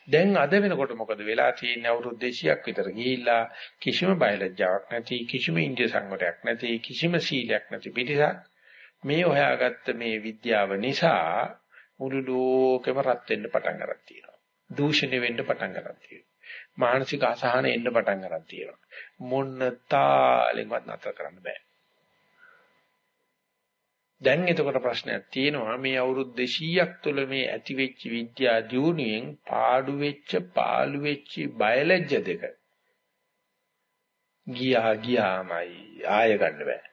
දැන් අද වෙනකොට මොකද වෙලා තියෙන්නේ? අවුරුදු 200ක් විතර ගිහිල්ලා කිසිම බයලජ්ජාවක් නැති කිසිම ඉන්දිය සංගතයක් නැති කිසිම සීලයක් නැති පිටිසක් මේ හොයාගත්ත මේ විද්‍යාව නිසා මුළු ලෝකෙම රත් වෙන්න පටන් ගන්න තියෙනවා. දූෂණය වෙන්න පටන් ගන්න තියෙනවා. මානසික අසහන එන්න පටන් ගන්න තියෙනවා. මොන්න තාලෙන්වත් නතර කරන්න බෑ. දැන් එතකොට ප්‍රශ්නයක් තියෙනවා. මේ අවුරුදු 200ක් තුළ මේ ඇති වෙච්ච විද්‍යා දියුණුවෙන් පාඩු වෙච්ච පාළු වෙච්ච බයලජ්‍ය දෙක ගියා ගියාමයි ආය ගන්න බෑ.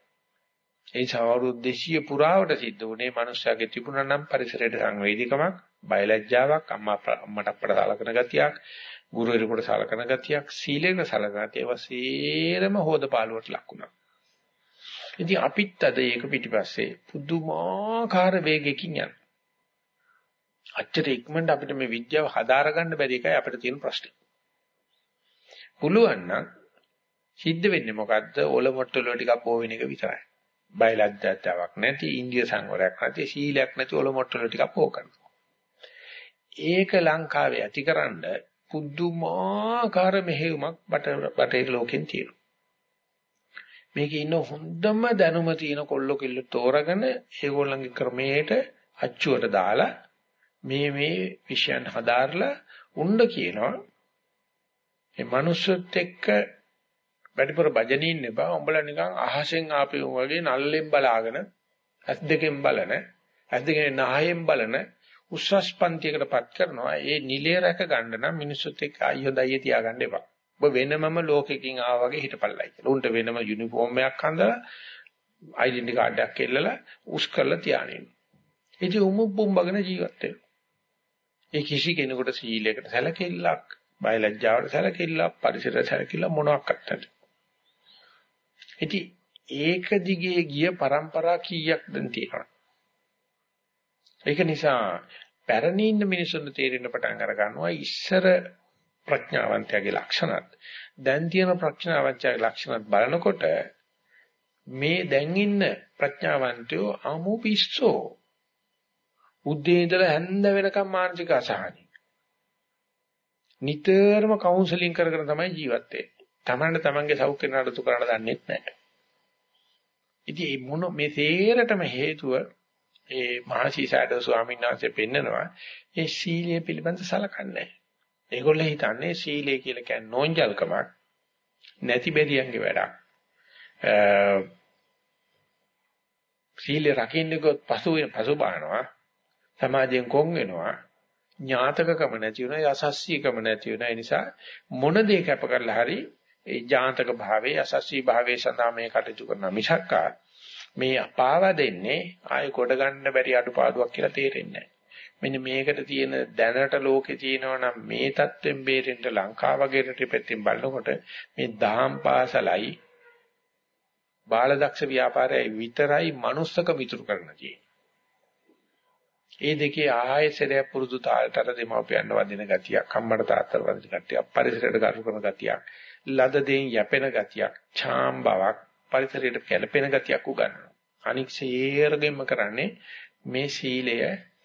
ඒ අවුරුදු 200 පුරාවට සිද්ධ වුණේ මනුස්සයාගේ තිබුණා නම් පරිසරයට සංවේදීකමක් බයලජ්‍යාවක් අම්මා අම්මට අපට සලකන ගතියක් ගුරුවරයෙකුට සලකන ගතියක් සීලෙක සලකන ගතිය වසේරම හොදපාලුවට ලක් වුණා. ඉතින් අපිත් අද ඒක පිටිපස්සේ පුදුමාකාර වේගයකින් යනවා. අච්චර ඉක්මනට අපිට මේ විද්‍යාව හදාරගන්න බැරි එකයි අපිට තියෙන ප්‍රශ්නේ. පුළුවන් නම් සිද්ධ වෙන්නේ මොකද්ද? ඔලොමොට්ටල ටිකක් පෝ වෙන එක විතරයි. බයලජ්ජාතාවක් නැති, ඉන්දිය සංවරයක් නැති, සීලයක් නැති ඔලොමොට්ටල ටිකක් පෝ කරනවා. ඒක ලංකාවේ ඇතිකරන පුදුමාකාර මෙහෙයුමක් බටහිර ලෝකෙන් තියෙනවා. මේකේ ඉන්න හොඳම දැනුම තියෙන කොල්ල කිල්ල තෝරගෙන ඒගොල්ලන්ගේ ක්‍රමයට අච්චුවට දාලා මේ මේ විෂයන් හදාarලා උණ්ඩ කියනවා. මේ මනුස්සත් එක්ක වැඩිපුර භජනින් නෙබා උඹලා නිකන් අහසෙන් ආපු වගේ නල්ලෙන් බලාගෙන ඇස් දෙකෙන් බලන ඇස් දෙකෙන් නහයෙන් බලන උස්සස් පන්තියකටපත් කරනවා. ඒ නිලය රැක ගන්න නම් මිනිස්සුත් එක්ක අයියෝ දයිය තියාගන්න එපා. ඔබ වෙනමම ලෝකෙකින් ආවා වගේ හිටපල්ලයි කියලා. උන්ට වෙනම යුනිෆෝම් එකක් හඳලා ඩෙන්ටි කාඩ් එකක් එල්ලලා උස් කරලා තියාගෙන. ඉතින් උමු බුම්බගෙන ජීවත් වෙනවා. ඒ කිසි කෙනෙකුට සීලයකට සැලකිල්ලක්, බයලජ්ජාවට සැලකිල්ලක්, පරිසරයට සැලකිල්ලක් මොනවත් නැහැ. ඉතින් ඒක දිගේ ගිය પરම්පරා කීයක් දැන් තියෙනවා. ඒක නිසා පැරණි ඉන්න මිනිසුන්ට තේරෙන්න පටන් අර ගන්නවා ඉස්සර ප්‍රඥාවන්තයාගේ ලක්ෂණත් දැන් තියෙන ප්‍රඥාවන්තයාගේ ලක්ෂණත් බලනකොට මේ දැන් ඉන්න ප්‍රඥාවන්තයෝ අමු පිස්සෝ උදේ ඉඳලා හැන්ද වෙනකම් මානසික අසහනයි. නිතරම කවුන්සලින් කර කර තමයි ජීවත් වෙන්නේ. Tamanne tamange සෞඛ්‍ය නඩතු කරන්න දන්නේ නැහැ. ඉතින් මේ මොන මේ තේරටම හේතුව ඒ මහසීසඩ ස්වාමීන් වහන්සේ පෙන්නනවා ඒ සීලය පිළිබඳ සලකන්නේ. ඒගොල්ලෝ හිතන්නේ සීලය කියලා කියන්නේ නෝන්ජල්කමක් නැති බැරියන්ගේ වැඩක්. සීලය රකින්න ගොත් පසු පසු බානවා. සමාජයෙන් කොන් වෙනවා. ඥාතකකම නැති වෙනවා යසස්සීකම නැති වෙනවා. ඒ නිසා මොන දේ කැප කරලා හරි ඒ ඥාතක භාවයේ යසස්සී භාවයේ සඳහා මේ කටයුතු කරන මිසක්කා මේ අපාව දෙන්නේ ආයෙ කොට ගන්න බැරි අඩුපාඩුවක් කියලා තේරෙන්නේ මෙන්න මේකට තියෙන දැනට ලෝකේ තියෙනවා නම් මේ தත්වෙන් බේරෙන්න ලංකාව වගේ රටපැත්තෙන් බලනකොට මේ දහම් පාසලයි බාලදක්ෂ ව්‍යාපාරයයි විතරයි manussක මිතුරු කරන්න තියෙන්නේ. ඒ දෙකේ ආයසරය පුරුදු තාලතර දෙමව්පියන් වදින ගතියක්, අම්මට තාත්තට වදින ගතියක්, පරිසරයට කරු කරන ගතියක්, ලද දෙයින් යැපෙන ගතියක්, ඡාම් බවක්, පරිසරයට කැළපෙන ගතියක් උගන්වනවා. අනික් සියරගෙම කරන්නේ මේ සීලය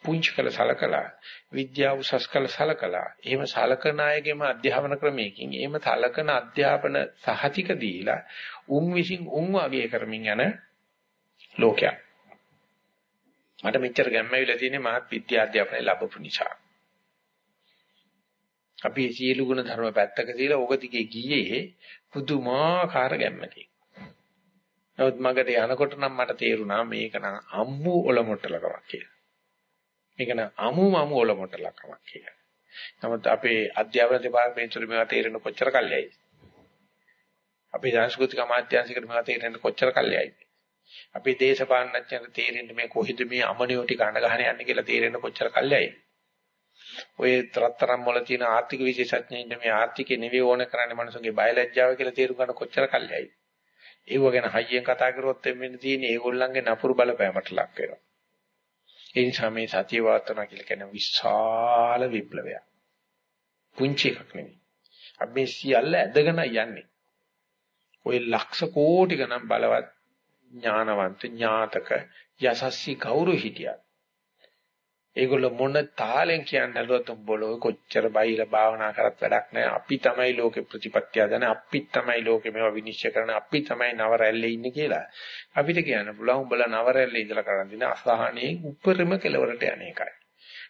පුංචි කළ සලකලා විද්‍යාව උසස් කළ සලකලා එහෙම සලකන අයගේම අධ්‍යාපන ක්‍රමයකින් එහෙම සලකන අධ්‍යාපන සහතික දීලා උන් විසින් උන් වගේ කරමින් යන ලෝකයක් මට මෙච්චර ගැම්මවිලා තියෙන්නේ මහත් විද්‍යා අධ්‍යාපනය ලැබපු නිසා. අපි සියලු ගුණ ධර්ම පැත්තක තියලා ඕක දිගේ ගියේ පුදුමාකාර ගැම්මකින්. නමුත් මගට යනකොට නම් මට තේරුණා මේක නම් අම්මු ඔලොමොට්ටලකමක් කියලා. මේක නම් අමු මමු ඔලොමොට්ටලකමක් කියලා. නමුත් අපේ අධ්‍යාපන දෙපාර්තමේන්තුවේ මේවා තේරෙන කොච්චර කල්යයිද? අපේ සංස්කෘතික අමාත්‍යාංශිකට මේවා තේරෙන කොච්චර කල්යයිද? අපේ දේශපාලනඥයන්ට තේරෙන්නේ මේ කොහෙද මේ අමනියෝ ටික අඬ ගහන යන්නේ කියලා තේරෙන්න කොච්චර කල්යයි. ඔය තරතරම් වල තියෙන ආර්ථික විශේෂඥයින් මේ ආර්ථිකේ නෙවෙයි ඕන කරන්නේ මනුස්සගේ බයලජ්ජාව කියලා තේරුම් ගන්න කොච්චර කල්යයි. ඒව ගැන හයියෙන් කතා කරොත් එන්නේ තියෙන්නේ ඒගොල්ලන්ගේ නපුරු බලපෑමට ලක් වෙනවා. ඒ නිසා මේ සතිය වාර්තනා කියලා කියන විශාල විප්ලවයක්. පුංචි එකක් නෙවෙයි. අපි මේ සියල්ල ඇදගෙන යන්නේ. ඔය ලක්ෂ කෝටි ගණන් බලවත් ඥානවන්ත ඥාතක යසස්සි කවුරු හිටියත් ඒගොල්ලෝ මොන තාලෙන් කියන්නේ නැලුවත් උඹලෝ කොච්චර බයිලා භාවනා කරත් වැඩක් නැහැ අපි තමයි ලෝකේ ප්‍රතිපත්‍ය හදන අපි තමයි ලෝකේ මේවා විනිශ්චය කරන අපි තමයි නව රැල්ලේ ඉන්නේ කියලා. අපිට කියන්න පුළුවන් උඹලා නව රැල්ලේ ඉඳලා කරන් දින අසහනයේ උපරිම කෙලවරට යන එකයි.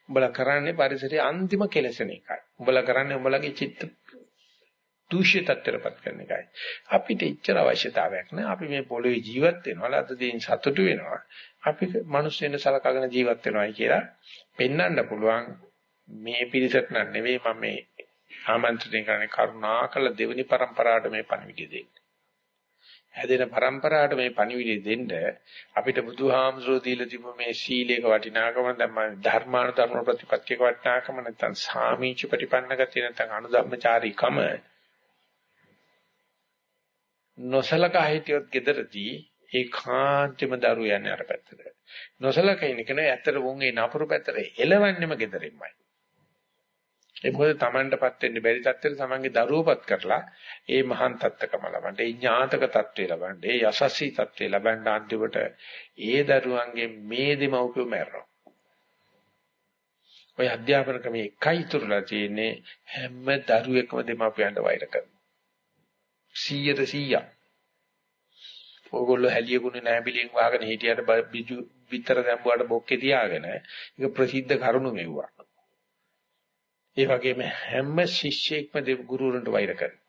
උඹලා කරන්නේ පරිසරයේ අන්තිම කෙලසෙන එකයි. උඹලා කරන්නේ උඹලගේ චිත්ත දූෂ්‍ය තත්ත්වයටපත් කරන එකයි. අපිට ඉච්චර අවශ්‍යතාවයක් නෑ. අපි මේ පොළවේ ජීවත් වෙනවා. ලද්ද දෙයින් සතුටු වෙනවා. අපි මිනිස් වෙන සලකගෙන ජීවත් වෙනවායි කියලා පෙන්වන්න පුළුවන් මේ පිරිසට නන් නෙවෙයි මම මේ ආමන්ත්‍රණය කරන්නේ කරුණාකර දෙවෙනි પરම්පරාවට මේ පණිවිඩය දෙන්න. හැදෙන પરම්පරාවට මේ පණිවිඩය දෙන්න අපිට බුදුහාමුදුරෝ දීලා තිබු මේ සීලේක වටිනාකම දැන් මම ධර්මානුධර්ම ප්‍රතිපත්තියක වටිනාකම නැත්නම් සාමීච ප්‍රතිපන්නකතිය නැත්නම් අනුධම්මචාරීකම නොසලකා හිටියොත් gederදී ඒකාන්තෙම දරු යන්නේ අර පැත්තට. නොසලකා ඉන්න කෙනා ඇත්තට වුන් ඒ නපුරු පැත්තට එලවන්නෙම gederෙමයි. ඒ මොකද Tamanටපත් වෙන්න බැරි තත්ත්වෙට Tamanගේ දරුවෝපත් කරලා ඒ මහාන් තත්ත්වකම ලබන්න, ඒ ඥාතක තත්ත්වේ ලබන්න, ඒ යසස්සී තත්ත්වේ ලබන්න අන්තිමට ඒ දරුවන්ගේ මේ දෙමව්පියෝ මැරෙනවා. ඔය අධ්‍යාපන ක්‍රමයේ එකයි ඉතුරුලා තියෙන්නේ හැම දරුවෙක්ම දෙමාපියන්ට වෛර කරනවා. 100ට 100ක්. ඕගොල්ලෝ හැලියකුනේ නැඹිලියෙන් වහගෙන හිටියට බිජු විතර දැම්බුවාට බොක්කේ තියාගෙන ඒක ප්‍රසිද්ධ කරුණු මෙව්වා. ඒ වගේම හැම ශිෂ්‍යයෙක්ම දෙව ගුරුවරන්ට වෛර කරනවා.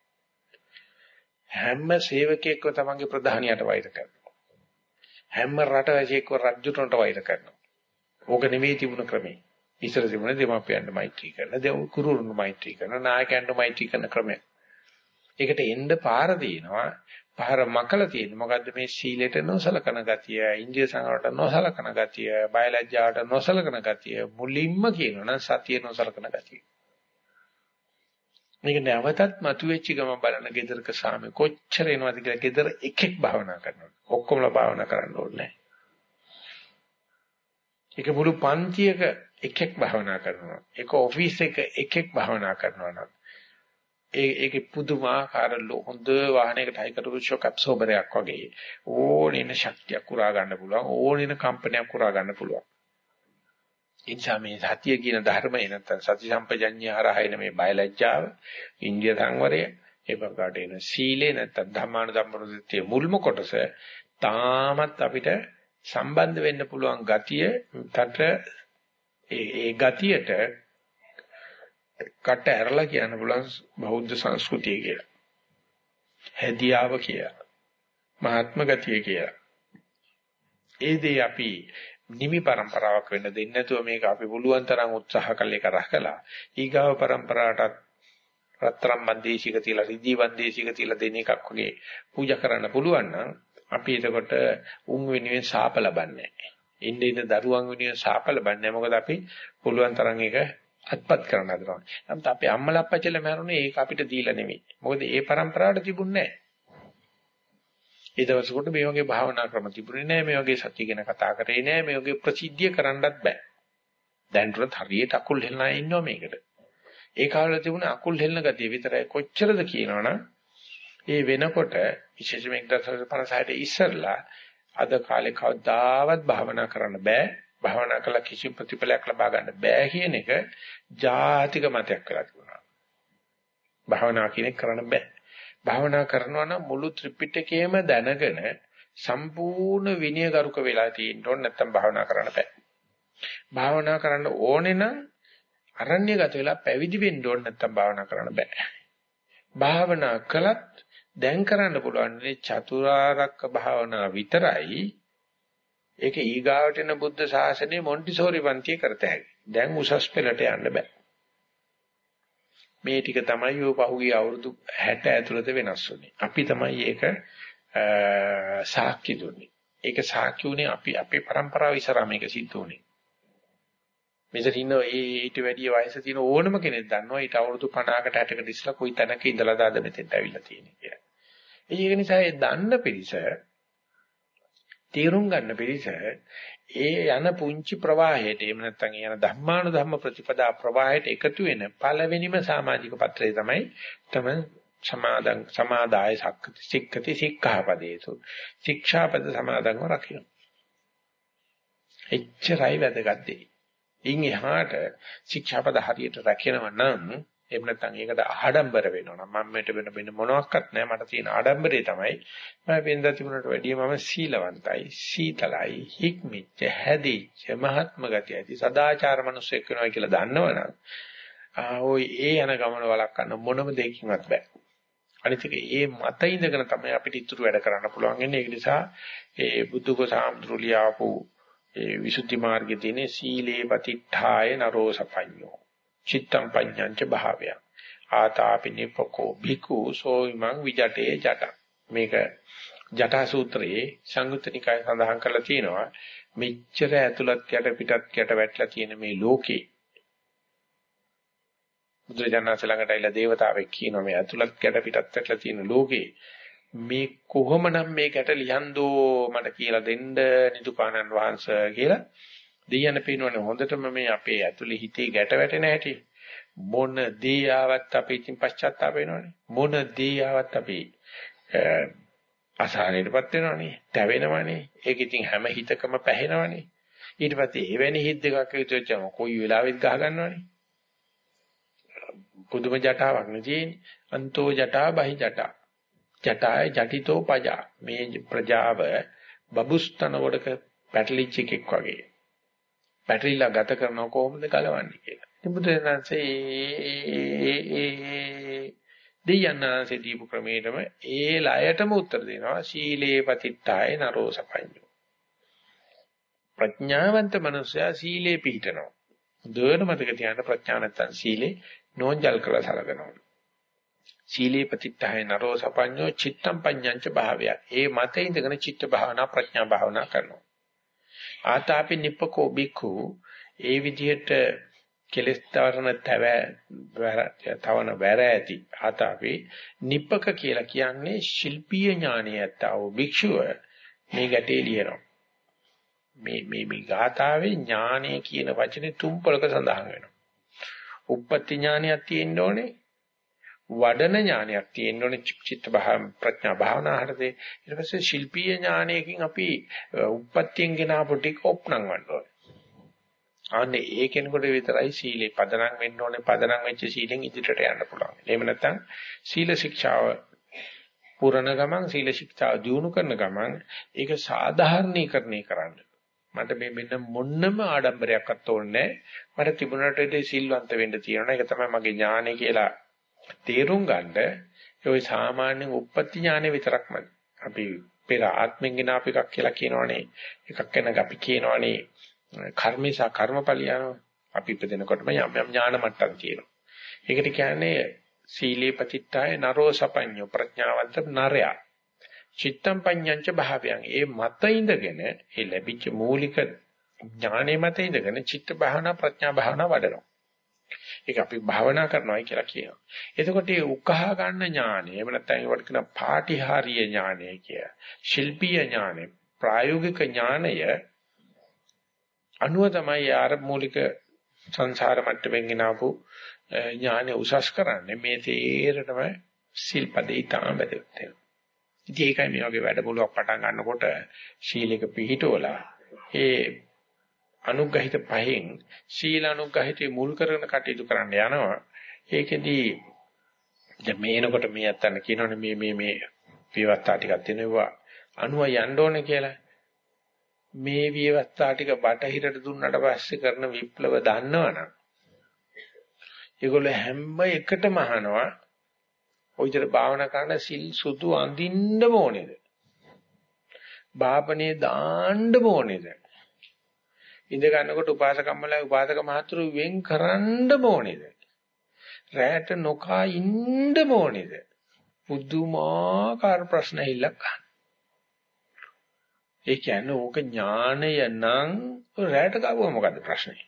හැම සේවකයෙක්ව තමන්ගේ ප්‍රධානියට වෛර කරනවා. හැම රටවැසියෙක්ව රජුටන්ට වෛර කරනවා. ඕක නෙවෙයි තිබුණ ක්‍රමේ. ඉස්සර තිබුණේ දෙමාපියන්ට මෛත්‍රී කරන, දෙව ගුරුවරුන්ට මෛත්‍රී කරන, නායකයන්ට මෛත්‍රී කරන ක්‍රමය. ඒකට එන්න පාර දිනවා. පාර මකලා තියෙන මොකද්ද මේ සීලයට නොසලකන ගතිය, ඉන්දිය සංවරට නොසලකන ගතිය, බයලජ්ජාවට නොසලකන ගතිය, මුලින්ම කියනවනම් සතිය නොසලකන ගතිය. මේක නැවතත් මතුවෙච්ච ගම බලන gedaraක සාමය කොච්චර එනවද කියලා gedara එකෙක් භාවනා කරනවා. ඔක්කොමලා භාවනා කරන්න ඕනේ ඒක මුළු පන්තියක එකෙක් භාවනා කරනවා. ඒක ඔෆිස් එක එකෙක් භාවනා කරනවා නම් ඒ ඒකේ පුදුමාකාර හොඳ වාහනයකට හයි කරපු ෂොක් ඇබ්සෝබරයක් වගේ ඕනින ශක්තියක් උරා ගන්න පුළුවන් ඕනින කම්පනයක් උරා ගන්න පුළුවන්. ඒ නිසා මේ සතිය කියන ධර්මය නැත්තම් සති සම්පජඤ්ඤය හරහා එන මේ බයලජ්ජාව, ඉන්දිය සංවරය, ඒ ප්‍රකාරට එන සීලේ නැත්තම් ධම්මාන ධම්මරුද්ධිය මුල්ම කොටස තාමත් අපිට සම්බන්ධ වෙන්න පුළුවන් ගතිය තට ඒ ඒ ගතියට කට ඇරලා කියන්න පුළුවන් බෞද්ධ සංස්කෘතිය කියලා. හැදියාව කියලා. මහාත්ම ගතිය කියලා. ඒ දේ අපි නිමි પરම්පරාවක් වෙන්න දෙන්නේ නැතුව මේක අපි පුළුවන් තරම් උත්සාහ කළ එක රහකලා ඊගාව પરම්පරාවටත් රත්තරම් මන්දේශික තියලා රිදී වන්දේශික තියලා දෙන එකක් වගේ පූජා කරන්න පුළුවන් නම් අපි එතකොට උන් වෙනුවෙන් ශාප ලබන්නේ නැහැ. ඉන්න ඉන්න දරුවන් වෙනුවෙන් ශාප ලබන්නේ මොකද අපි පුළුවන් තරම් ඒක අත්පත් කරන්න හදනවා. නමුත් අපේ අම්මලා අප්පච්චිලා මරුනේ ඒක අපිට දීලා නෙමෙයි. මොකද ඒ પરම්පරාවට තිබුණේ නැහැ. ඒ දවසකට මේ වගේ භාවනා ක්‍රම තිබුණේ නැහැ මේ වගේ සත්‍ය ගැන කතා කරේ නැහැ මේ වගේ ප්‍රසිද්ධිය කරන්නත් බෑ දැන්ටත් හරියට අකුල් හෙලනා ඉන්නවා මේකට ඒ කාලේ තිබුණ අකුල් හෙලන ගතිය විතරයි කොච්චරද කියනවනම් ඒ වෙනකොට විශේෂයෙන්ම 1956 ඉස්සරලා අද කාලේ කවදාවත් භාවනා කරන්න බෑ භාවනා කළා කිසි ප්‍රතිඵලයක් ලබා ගන්න බෑ කියන එක ජාතික මතයක් වෙලා තිබුණා භාවනා කියන එක කරන්න බෑ භාවනා කරනවා නම් මුළු ත්‍රිපිටකයම දැනගෙන සම්පූර්ණ විනයගරුක වෙලා තියෙන්න ඕන නැත්නම් භාවනා කරන්න බෑ. භාවනා කරන්න ඕනේ නම් අරණ්‍යගත වෙලා පැවිදි වෙන්න ඕන නැත්නම් භාවනා කරන්න බෑ. භාවනා කළත් දැන් කරන්න පුළුවන් චතුරාර්යක භාවනා විතරයි. ඒක ඊගාවට එන බුද්ධ ශාසනයේ මොන්ටිසෝරි පන්තිය කරත හැකියි. දැන් උසස් පෙළට යන්න බෑ. මේ ටික තමයි ඔය පහුගිය අවුරුදු 60 ඇතුළත වෙනස් වුනේ. අපි තමයි ඒක සාක්ෂි දුන්නේ. ඒක සාක්ෂි උනේ අපි අපේ પરම්පරාව ඉස්සරහා මේක සිද්ධ වුනේ. මෙතන ඉන්න ඒ ඊට වැඩි වයස තියෙන ඕනම කෙනෙක් දන්නවා ඊට අවුරුදු 50කට 60කට ඉස්සලා කොයි තැනක ඉඳලාද අද මෙතෙන්ට ඇවිල්ලා තියෙන්නේ කියලා. ඒක නිසා ඒ දන්න පිරිස තේරුම් ගන්න පිරිස ඒ යන පුංචි ප්‍රවාහයට එහෙම නැත්නම් යන ධම්මාන ධම්ම ප්‍රතිපදා ප්‍රවාහයට එකතු වෙන පළවෙනිම සමාජික පත්‍රය තමයි තම සමාදන් සමාදාය සක්කති සික්කති සික්ඛාපදේසු ශික්ෂාපද සමාදන්ව රකින්න. එච්චරයි වැදගත් දෙය. ඉන් එහාට ශික්ෂාපද හරියට රැකෙනව නම් එහෙම නැත්නම් ඒකට ආඩම්බර වෙනවා නම් මම මෙට වෙන වෙන මොනවත් නැහැ. මට තියෙන ආඩම්බරේ තමයි මම වෙනදා තිබුණට වැඩිය මම සීලවන්තයි සීතලයි හික්මිච්ච හැදිච්ච මහත්ම ගතිය ඇති සදාචාර මිනිස්සෙක් වෙනවා කියලා දන්නවනම් ආෝයි ඒ යන ගමන වළක්වන්න මොනම දෙයකින්වත් බෑ. අනිත් එක ඒ මත ඉඳගෙන තමයි අපිට ඉතුරු වැඩ කරන්න පුළුවන් වෙන්නේ. ඒක නිසා ඒ බුදුක සාම්ද්‍රුලියාපු ඒ විසුද්ධි මාර්ගයේ තියෙන සීලේ පතිඨාය නරෝ සපඤ්ඤෝ. චිත්තම් පඤ්ඤංච භාවය. ආතාපි නිපකෝ භිකු සෝයිමං විජටේ ජට. මේක ජටා සූත්‍රයේ සංයුත්තනිකය සඳහන් කරලා තියෙනවා. මෙච්චර ඇතුළත් යට පිටත් යට වැටලා තියෙන මේ ලෝකේ බුදුරජාණන් ළඟට ඇවිල්ලා දේවතාවෙක් කියනවා මේ ඇතුළත් යට පිටත් වැටලා තියෙන ලෝකේ මේ කොහොමනම් මේකට ලියන්දෝ මට කියලා දෙන්න නිදුකානන් වහන්සේ කියලා දෙයයන් පේනවනේ හොඳටම මේ අපේ ඇතුලේ හිතේ ගැට වැටෙන හැටි. මොන දේ ආවත් අපි ඉතින් පශ්චාත්තාප වෙනවනේ. මොන දේ ආවත් අපි අසහනයටපත් වෙනවනේ. තැවෙනවනේ. ඒක ඉතින් හැම හිතකම පැහෙනවනේ. ඊට පස්සේ එවැනි හිත් දෙකක් විතරචම කොයි වෙලාවෙත් ගහ ගන්නවනේ. පුදුම ජටාවක් නේ තියෙන්නේ. අන්තෝ ජටා බහි ජටා. ජටාය ජටිතෝ පජා. මේ ප්‍රජාව බබුස්තන වඩක පැටලිච්ච එකෙක් වගේ. පැටලිලා ගත කරනව කොහොමද ගලවන්නේ කියලා. ඉතින් බුදුරජාණන්සේ දෙයන්නාසේ දීපු ක්‍රමයටම ඒ ලයටම උත්තර දෙනවා. සීලේ පතිත්තාය නරෝ සපඤ්ඤෝ. ප්‍රඥාවන්ත මනුස්සයා සීලේ පිහිටනවා. දුවන මතක තියාගන්න ප්‍රඥා නැත්තම් සීලේ නෝන්ජල් කරලා සලකනවා. සීලේ ප්‍රතිත්තාය නරෝ සපඤ්ඤෝ චිත්තම් පඤ්ඤංච භාවය. ඒ මතේ ඉඳගෙන චිත්ත භාවනා ප්‍රඥා භාවනා කරනවා. ආතාපි නිප්පකෝ බික්ඛු ඒ විදිහට කෙලස් තරණ තව තවන වැර ඇති ආතාපි නිප්පක කියලා කියන්නේ ශිල්පීය ඥානය ඇත්තව භික්ෂුව මේ ගැටේ ලියනවා. මේ මේ මේ ගාථාවේ ඥානය කියන වචනේ තුන් පොලක සඳහන් වෙනවා. උප්පත්ති ඥානයක් තියෙන්න ඕනේ. වඩන ඥානයක් තියෙන්න ඕනේ චිත්ත භා ප්‍රඥා භාවනා හරතේ. ඊට පස්සේ ශිල්පීය ඥානයකින් අපි උප්පත්තියෙන් ගෙන ආපු ටික ඔප්නම් ගන්න ඕනේ. අනේ ඒ කෙනෙකුට විතරයි සීලේ පදනම් වෙන්න ඕනේ. පදනම් වෙච්ච සීලෙන් ඉදිරියට යන්න පුළුවන්. එහෙම නැත්නම් සීල ශික්ෂාව පුරණ ගමන් සීල ශික්ෂාව දියුණු කරන ගමන් ඒක සාධාරණීකරණය කරන්න. මට මේ මෙන්න මොන්නම ආඩම්බරයක්වත් ඕනේ මට තිබුණට ඒ සිල්වන්ත වෙන්න තියෙනවා. ඒක තමයි මගේ ඥානය කියලා තේරුම් ගන්න. ඒ සාමාන්‍ය උප්පත්ති ඥානෙ විතරක්මයි. අපි පෙර ආත්මෙන් ගෙන අප එකක් කියලා කියනවනේ. එකක් වෙන අපි කියනවනේ කර්මේශා කර්මපලියන අපි ඉපදෙනකොටම යම් යම් ඥාන මට්ටම් තියෙනවා. ඒකට කියන්නේ සීලේ පතිත්තාය නරෝ සපඤ්ඤෝ ප්‍රඥාවන්ත නරයා. චිත්තම් පඤ්ඤංච භාවයන්. ඒ මත ඉඳගෙන ඒ ලැබිච්ච මූලික ඥානෙ මත ඉඳගෙන චිත්ත භාවනා ප්‍රඥා භාවනා වඩනවා. ඒක අපි භාවනා කරනවායි කියලා කියනවා. එතකොට මේ උකහා ගන්න ඥානෙ එහෙම නැත්නම් ඒවට කියන පාටිහාරීය ඥානය කිය. ශිල්පීය ඥානෙ, ප්‍රායෝගික ඥානය අනුව තමයි ආර මූලික සංසාර මට්ටමින් ගෙනාවු ඥානෙ උසස් කරන්නේ. මේ තේරෙටම සිල්පදේ ඊටම වැදගත් වෙනවා. ඉතින් ඒකයි මේ වගේ වැඩමුළුවක් පටන් ගන්නකොට ශීලයක පිහිටවලා ඒ අනුග්‍රහිත පහෙන් ශීල අනුග්‍රහිතේ මුල් කරගෙන කටයුතු කරන්න යනවා. ඒකෙදී දැන් මේ එනකොට මේ අත්තන්න කියනෝනේ මේ මේ මේ විවස්ථා ටිකක් තියෙනවා අනුව යන්න ඕනේ කියලා. මේ විවස්ථා ටික බටහිරට දුන්නට පස්සේ කරන විප්ලව දන්නවනම් ඒගොල්ලෝ හැම එකටම අහනවා ඔය විදිහට භාවනා කරන සිල් සුදු අඳින්න ඕනේද? බාපනේ දාන්න ඕනේද? ඉඳ ගන්නකොට උපාසකම්මලා උපාසක මහතුරු වෙන් කරන්න ඕනේද? රැට නොකා ඉන්න ඕනේද? පුදුමාකාර ප්‍රශ්න හිල්ලක් අහන. ඒ කියන්නේ ඕක ඥානය නම් රැට ගාවුවා මොකද්ද ප්‍රශ්නේ?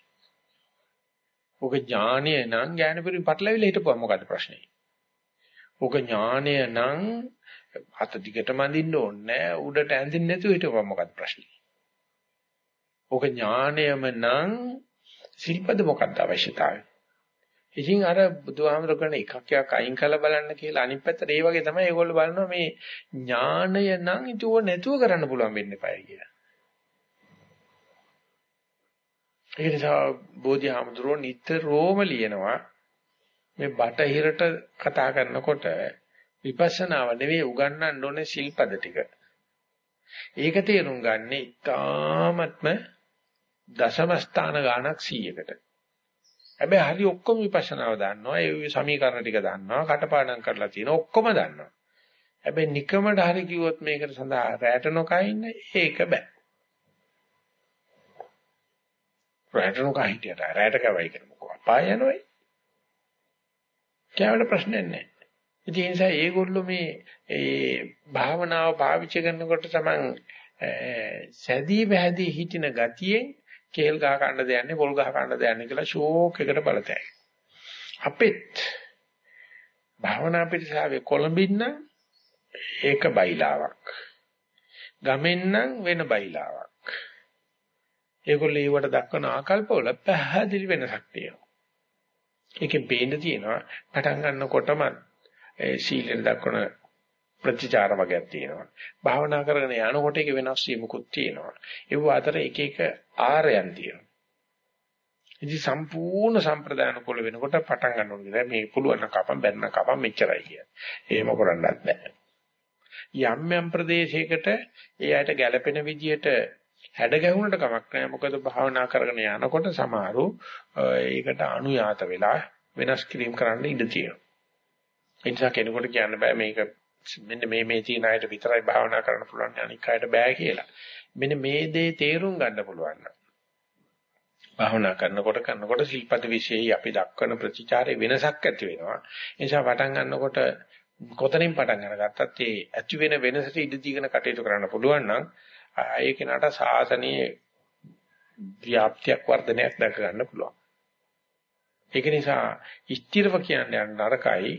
ඕක ඥානය නම් ඥානපරි පටලවිලා හිටපුවා මොකද්ද ප්‍රශ්නේ? ඔක ඥානය නම් අත දිගටම අඳින්න ඕනේ උඩට ඇඳින්න නැතුව හිටපුවා මොකක්ද ප්‍රශ්නේ? ඔක ඥානයම නම් සිල්පද මොකක්ද අවශ්‍යතාවය? ඉතින් අර බුදුහාමර කරන එකක් එකක් අයින් කරලා බලන්න කියලා අනිත් පැත්තට ඒ වගේ තමයි ඒගොල්ලෝ බලනවා මේ ඥානය නම් ඊටුව නැතුව කරන්න පුළුවන් වෙන්න එපායි කියලා. ඒ නිසා බෝධිහාමුදුරුවෝ නිතරම ලියනවා මේ බටහිරට කතා කරනකොට විපස්සනාව නෙවෙයි උගන්වන්න ඕනේ ශිල්පද ටික. ඒක තේරුම් ගන්න ඉතාමත්ම දශම ස්ථාන ගානක් 100කට. හැබැයි හරි ඔක්කොම විපස්සනාව දන්නවා. ඒ සමීකරණ ටික දන්නවා. කටපාඩම් කරලා තියෙන ඔක්කොම දන්නවා. හැබැයි නිකමට හරි කිව්වොත් මේකට සඳහා රැට නොකයින්න ඒක බෑ. රැට නොකා හිටියට රැට කවයි කියන මොකක්ද? අපාය යනවයි. කෑවට ප්‍රශ්නයක් නැහැ. ඉතින් ඒ නිසා ඒගොල්ලෝ මේ ඒ භාවනාව පාවිච්චි කරනකොට තමන් සැදී බහැදී හිටින ගතියෙන් කේල් ගහ ගන්න දෙන්නේ පොල් ගහ ගන්න දෙන්නේ කියලා ෂෝක් එකට බලතැයි. අපෙත් භාවනා පිටසාවේ කොළඹින් නම් ඒක බයිලාවක්. ගමෙන් නම් වෙන බයිලාවක්. ඒගොල්ලෝ ඒවට දක්වන ආකල්පවල පැහැදිලි වෙනසක් තියෙනවා. ඒකෙන් පේන්න තියෙනවා පටන් ගන්නකොටම ඒ සීලෙන් දක්වන ප්‍රතිචාර වගේක් තියෙනවා. භාවනා කරගෙන යනකොට ඒක වෙනස් වීමකුත් තියෙනවා. ඒව අතර එක එක ආරයන් තියෙනවා. ඉතින් සම්පූර්ණ සම්ප්‍රදාන කුල වෙනකොට පටන් ගන්න ඕනේ. මේ පුළුවන් නම් කපම් බැන්න කපම් මෙච්චරයි කියන්නේ. එහෙම කරන්නත් බෑ. යම් යම් ප්‍රදේශයකට ඒ අයට ගැළපෙන විදියට හැඩ ගැහුණට කමක් නැහැ. මොකද භාවනා කරගෙන යනකොට සමහරු ඒකට අනුයාත වෙලා වෙනස් කිරීම කරන්න ඉඩ තියෙනවා. ඒ නිසා කෙනෙකුට කියන්න බෑ මේක මෙන්න මේ මේ තියෙන අයට විතරයි භාවනා කරන්න පුළුවන් අනික් අයට බෑ කියලා. මෙන්න මේ දේ තේරුම් ගන්න පුළුවන් නම් භාවනා කරනකොට කරනකොට සිල්පද විශේෂයි අපි දක්වන ප්‍රතිචාරයේ වෙනසක් ඇති වෙනවා. ඒ නිසා පටන් ගන්නකොට කොතනින් පටන් අරගත්තත් ඒ ඇති වෙන වෙනසට ඉඩ දීගෙන කටයුතු කරන්න පුළුවන් නම් ඒ කෙනාට සාසනීය ව්‍යාප්තියක් වර්ධනයක් දක්ව ගන්න පුළුවන්. ඒක නිසා ස්ථිරව කියන්නේ නරකයි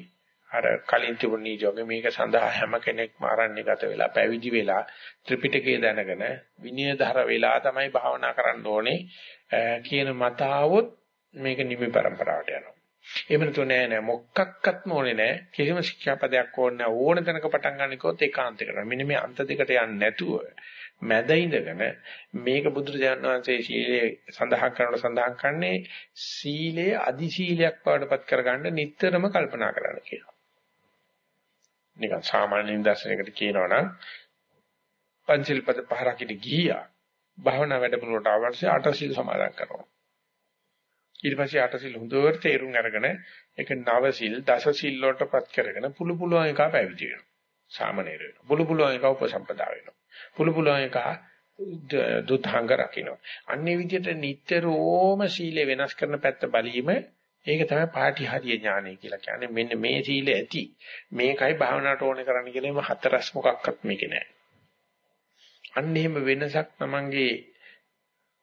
අර කලින් තිබුණ නීතියෝගේ මේක සඳහා හැම කෙනෙක්ම ආරණ්‍යගත වෙලා පැවිදි වෙලා ත්‍රිපිටකය දැනගෙන විනයධර වෙලා තමයි භාවනා කරන්න ඕනේ කියන මතාවොත් මේක නිමි પરම්පරාවට යනවා. එහෙම නැතු නෑ නෑ මොකක්වත්ම ඕනේ නෑ කිසිම ශික්ෂාපදයක් ඕනේ නෑ ඕන තැනක පටන් ගන්නකොත් ඒකාන්තයකට. මෙන්න මේ අන්ත දෙකට යන්නේ නැතුව මැද ඉඳගෙන මේක බුදුරජාණන් වහන්සේ සීලයේ සඳහන් කරනකොට සඳහන් කරන්නේ සීලය අදි සීලයක් බවටපත් කරගන්න නිතරම කල්පනා කරන්න කියනවා. නිකන් සාමාන්‍ය නිදර්ශනයකට කියනවා නම් පංචිල් පද පහරකිට ගියා භාවනා වැඩමුළුවට අවශ්‍ය අටසිල් සමාදන් කරනවා. ඊට පස්සේ අටසිල් හොඳට තේරුම් අරගෙන ඒක නවසිල් දසසිල් වලටපත් කරගෙන පුළු පුළුවන් එක පැවිදි වෙනවා. සාමනීර වෙනවා. පුළු පුළුවන් එක උපසම්පදා වෙනවා. පුළු පුළුවන් එක දුතාංග රකින්න. අන්නේ විදිහට නිට්ටරෝම සීලය වෙනස් කරන පැත්ත බලීම ඒක තමයි පාටිහාරිය ඥානය කියලා කියන්නේ. මෙන්න මේ සීල ඇති. මේකයි භාවනාවට ඕනේ කරන්න කියලා එම හතරස් මොකක්වත් මේකේ නැහැ. අන්න එහෙම වෙනසක් තමන්ගේ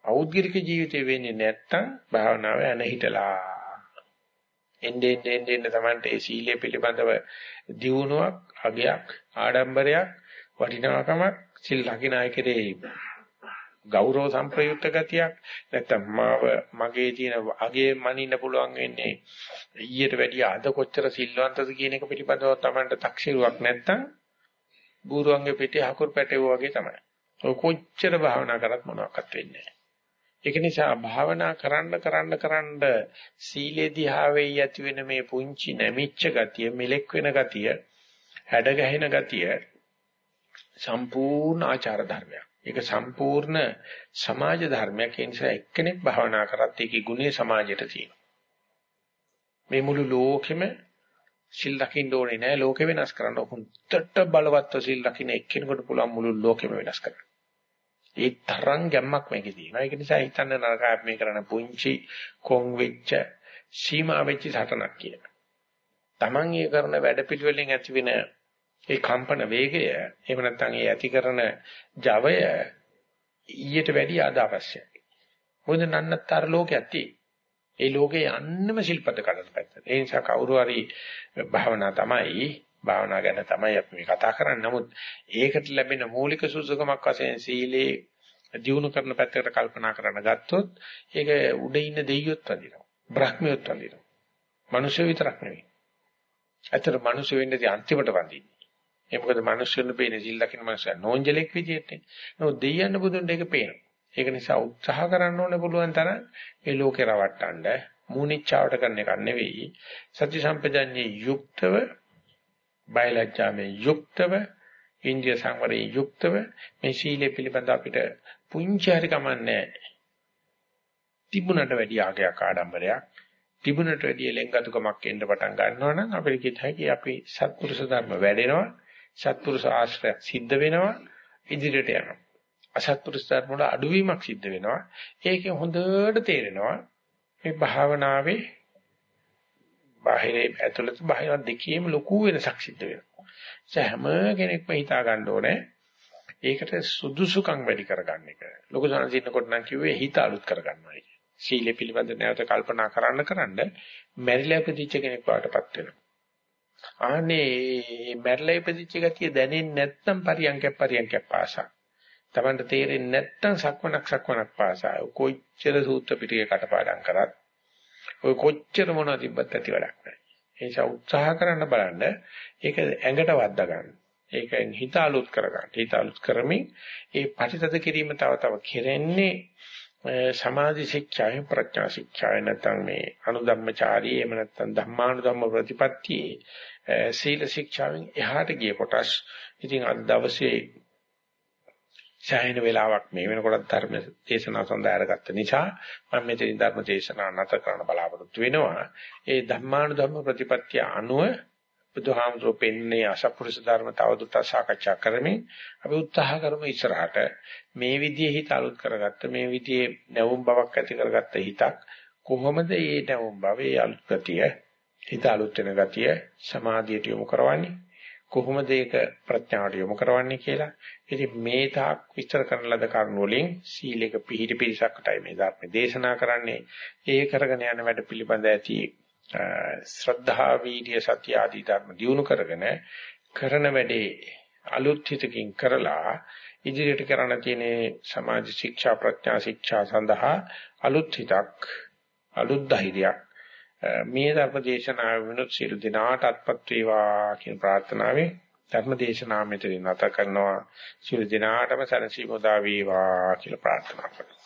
පෞද්ගලික ජීවිතේ වෙන්නේ නැත්තම් භාවනාව යන හිටලා. එන්නේ එන්නේ එන්නේ තමන්ට ඒ සීලය පිළිබඳව දියුණුවක්, අගයක්, ආඩම්බරයක්, වටිනාකමක් සිල් ලකින අය කෙරේ ගෞරව සම්ප්‍රයුක්ත ගතියක් නැත්නම් මාව මගේ තියෙන අගේ මනින්න පුළුවන් වෙන්නේ ඊට වැඩිය අද කොච්චර සිල්වන්තද කියන එක පිළිබඳව Tamanට තක්ෂිරුවක් නැත්නම් බූරුවන්ගේ පිටේ හකුරු පැටවෝ වගේ තමයි. ඔය කොච්චර භාවනා කරත් මොනවත් වෙන්නේ නැහැ. ඒක නිසා භාවනා කරන්න කරන්න කරන්න සීලේ දිහාවේ ඇති වෙන මේ පුංචි නැමිච්ච ගතිය, මෙලෙක් වෙන ගතිය, හැඩ ගැහෙන ගතිය සම්පූර්ණ ආචාර ධර්මයක්. ඒක සම්පූර්ණ සමාජ ධර්මයක්. ඒ නිසා එක්කෙනෙක් භාවනා කරත් ඒකේ ගුණය සමාජයට තියෙනවා. මේ මුළු ලෝකෙම සිල් ලකින්න ඕනේ නෑ ලෝකෙ වෙනස් කරන්න. හුත්තට බලවත්ව සිල් ලකින්න එක්කෙනෙකුට පුළුවන් මුළු ලෝකෙම වෙනස් කරන්න. ඒ තරම් ගැම්මක් මේකේ තියෙනවා. ඒක නිසා හිතන්න නරකයි මේ කරන පුංචි කොන් වෙච්ච සීමා වෙච්ච සටනක් කියලා. Taman ඒ කරන වැඩ පිළිවෙලෙන් ඇති වෙන ඒ කම්පන වේගය එහෙම නැත්නම් ඒ ඇති කරන ජවය ඊට වැඩිය අද අවශ්‍යයි. මොකද නන්නතර ලෝකයක් තියෙයි. ඒ ලෝකේ යන්නම ශිල්පද කඩන පැත්ත. ඒ නිසා කවුරු හරි භාවනා තමයි භාවනා ගැන තමයි අපි මේ කතා කරන්නේ. නමුත් ඒකට ලැබෙන මූලික සුසුකමක් වශයෙන් සීලේ දියුණු කරන පැත්තකට කල්පනා කරන්න ගත්තොත් ඒක උඩ ඉන්න දෙයියොත් වඳිනවා. බ්‍රහ්මියොත් වඳිනවා. මිනිස්සු විතරක් නෙවෙයි. ඇත්තට මිනිස්සු වෙන්නේ අන්තිමට වඳින්නේ. ඒ මොකද මිනිස්සුන්ට පේන සිල් ලකින මිනිස්සු නෝන්ජලෙක් විදියට. නෝ දෙයයන් බුදුන්ට ඒක පේනවා. ඒක නිසා උත්සාහ කරන්න ඕනේ පුළුවන් තරම් මේ ලෝකේ රවට්ටන්න මූනිච්චාවට කරන එක නෙවෙයි. සත්‍ය සම්පජඤ්ඤේ යුක්තව බයලජ්ජාමේ යුක්තව ඉන්දිය සංවරයේ යුක්තව මේ සීලය පිළිබඳ අපිට පුංචි හරි කමන්නේ තිබුණට වැඩි ආගයක් ආඩම්බරයක් තිබුණට වැඩි ලෙන්ගතුකමක් එන්න පටන් ගන්නවා නම් අපිට කිය හැකි අපි සත්පුරුෂ ධර්ම වැඩෙනවා සත්පුරුෂ ආශ්‍රය සිද්ධ වෙනවා ඉදිරියට යනවා. අසත්පුරුෂ ධර්ම වල අඩුවීමක් සිද්ධ වෙනවා. ඒකෙන් හොඳට තේරෙනවා මේ භාවනාවේ බාහිරේ ඇතුළත බාහිර දෙකේම ලොකු වෙනසක් සිද්ධ වෙනවා. හැම කෙනෙක්ම හිතා ගන්න ඕනේ ඒකට සුදුසුකම් වැඩි කරගන්න එක. ලොකු සනසින්නකොට නම් කිව්වේ හිත අලුත් කරගන්නවායි. සීලය පිළිබඳ නැවත කල්පනා කරන්න කරන්න මැරිලා ඉපදිච්ච කෙනෙක් වඩටපත් වෙනවා. ආනේ මැරලා ඉපදිච්ච ගතිය දැනෙන්නේ නැත්නම් පරියන්කයක් පරියන්කයක් පාසා. Tamanට තේරෙන්නේ නැත්නම් සක්මනක් සක්මනක් පාසා. කොච්චර සූත්‍ර පිටකේ කටපාඩම් කරත් ඔය කොච්චර මොනවද තිබ්බත් ඇති වැඩක් නැහැ. ඒ නිසා උත්සාහ කරන්න බලන්න ඒක ඇඟට වද්දා ගන්න. ඒකෙන් හිත අලුත් කරගන්න. හිත අලුත් කරමින් ඒ පරිතද කිරීම තව තව කෙරෙන්නේ සමාධි ශික්ෂාය ප්‍රඥා ශික්ෂාය නැත්නම් මේ අනුධම්මචාරී එහෙම නැත්නම් ධම්මානුධම්ම ප්‍රතිපත්තියේ සීල ශික්ෂාවෙන් එහාට ගිය කොටස්. ඉතින් අද දවසේ ඡායන වේලාවක් මේ වෙනකොට ධර්ම දේශනා සඳහා අරගත්ත නිසා මම මෙතන ධර්ම දේශනා නැත කරන්න බලාපොරොත්තු වෙනවා. ඒ ධම්මානුධම්ම ප්‍රතිපත්තිය අනුව බුදුහාමුදුරුවෝ පෙන්නේ අසපුරුෂ ධර්ම තවදුරටත් සාකච්ඡා කරමින් අපි උත්සාහ කරමු ඉස්සරහට මේ විදිහේ හිත අලුත් කරගත්ත මේ විදිහේ නැවුම් බවක් ඇති කරගත්ත හිතක් කොහොමද මේ නැවුම් භවයේ අලුත් ගතිය හිත අලුත් වෙන ගතිය සමාධියට යොමු කරවන්නේ? කොහොමද ඒක ප්‍රඥාවට යොමු කරවන්නේ කියලා? ඉතින් මේ තාක් විස්තර කරන ලද කරුණු වලින් සීලයක පිහිටි පිරිසක්ටයි මේ ධර්ම දේශනා කරන්නේ. ඒ කරගෙන යන වැඩ පිළිබඳ ඇති ශ්‍රද්ධා වීර්ය සත්‍ය ආදී ධර්ම දියුණු කරගෙන කරන වැඩේ අලුත් හිතකින් කරලා ඉදිරියට කරන්න තියෙන සමාජ ශික්ෂා ප්‍රඥා ශික්ෂා සඳහා අලුත් හිතක් අලුත් ධෛර්යයක් මේ ධර්ම දේශනාව වෙනුත් සියලු දිනාට අත්පත් වේවා කියන ප්‍රාර්ථනාවෙන් ධර්ම දේශනාව මෙතනින් නැත කරනවා. සියලු දිනාටම සනසීම උදා වේවා කියලා ප්‍රාර්ථනා කරනවා.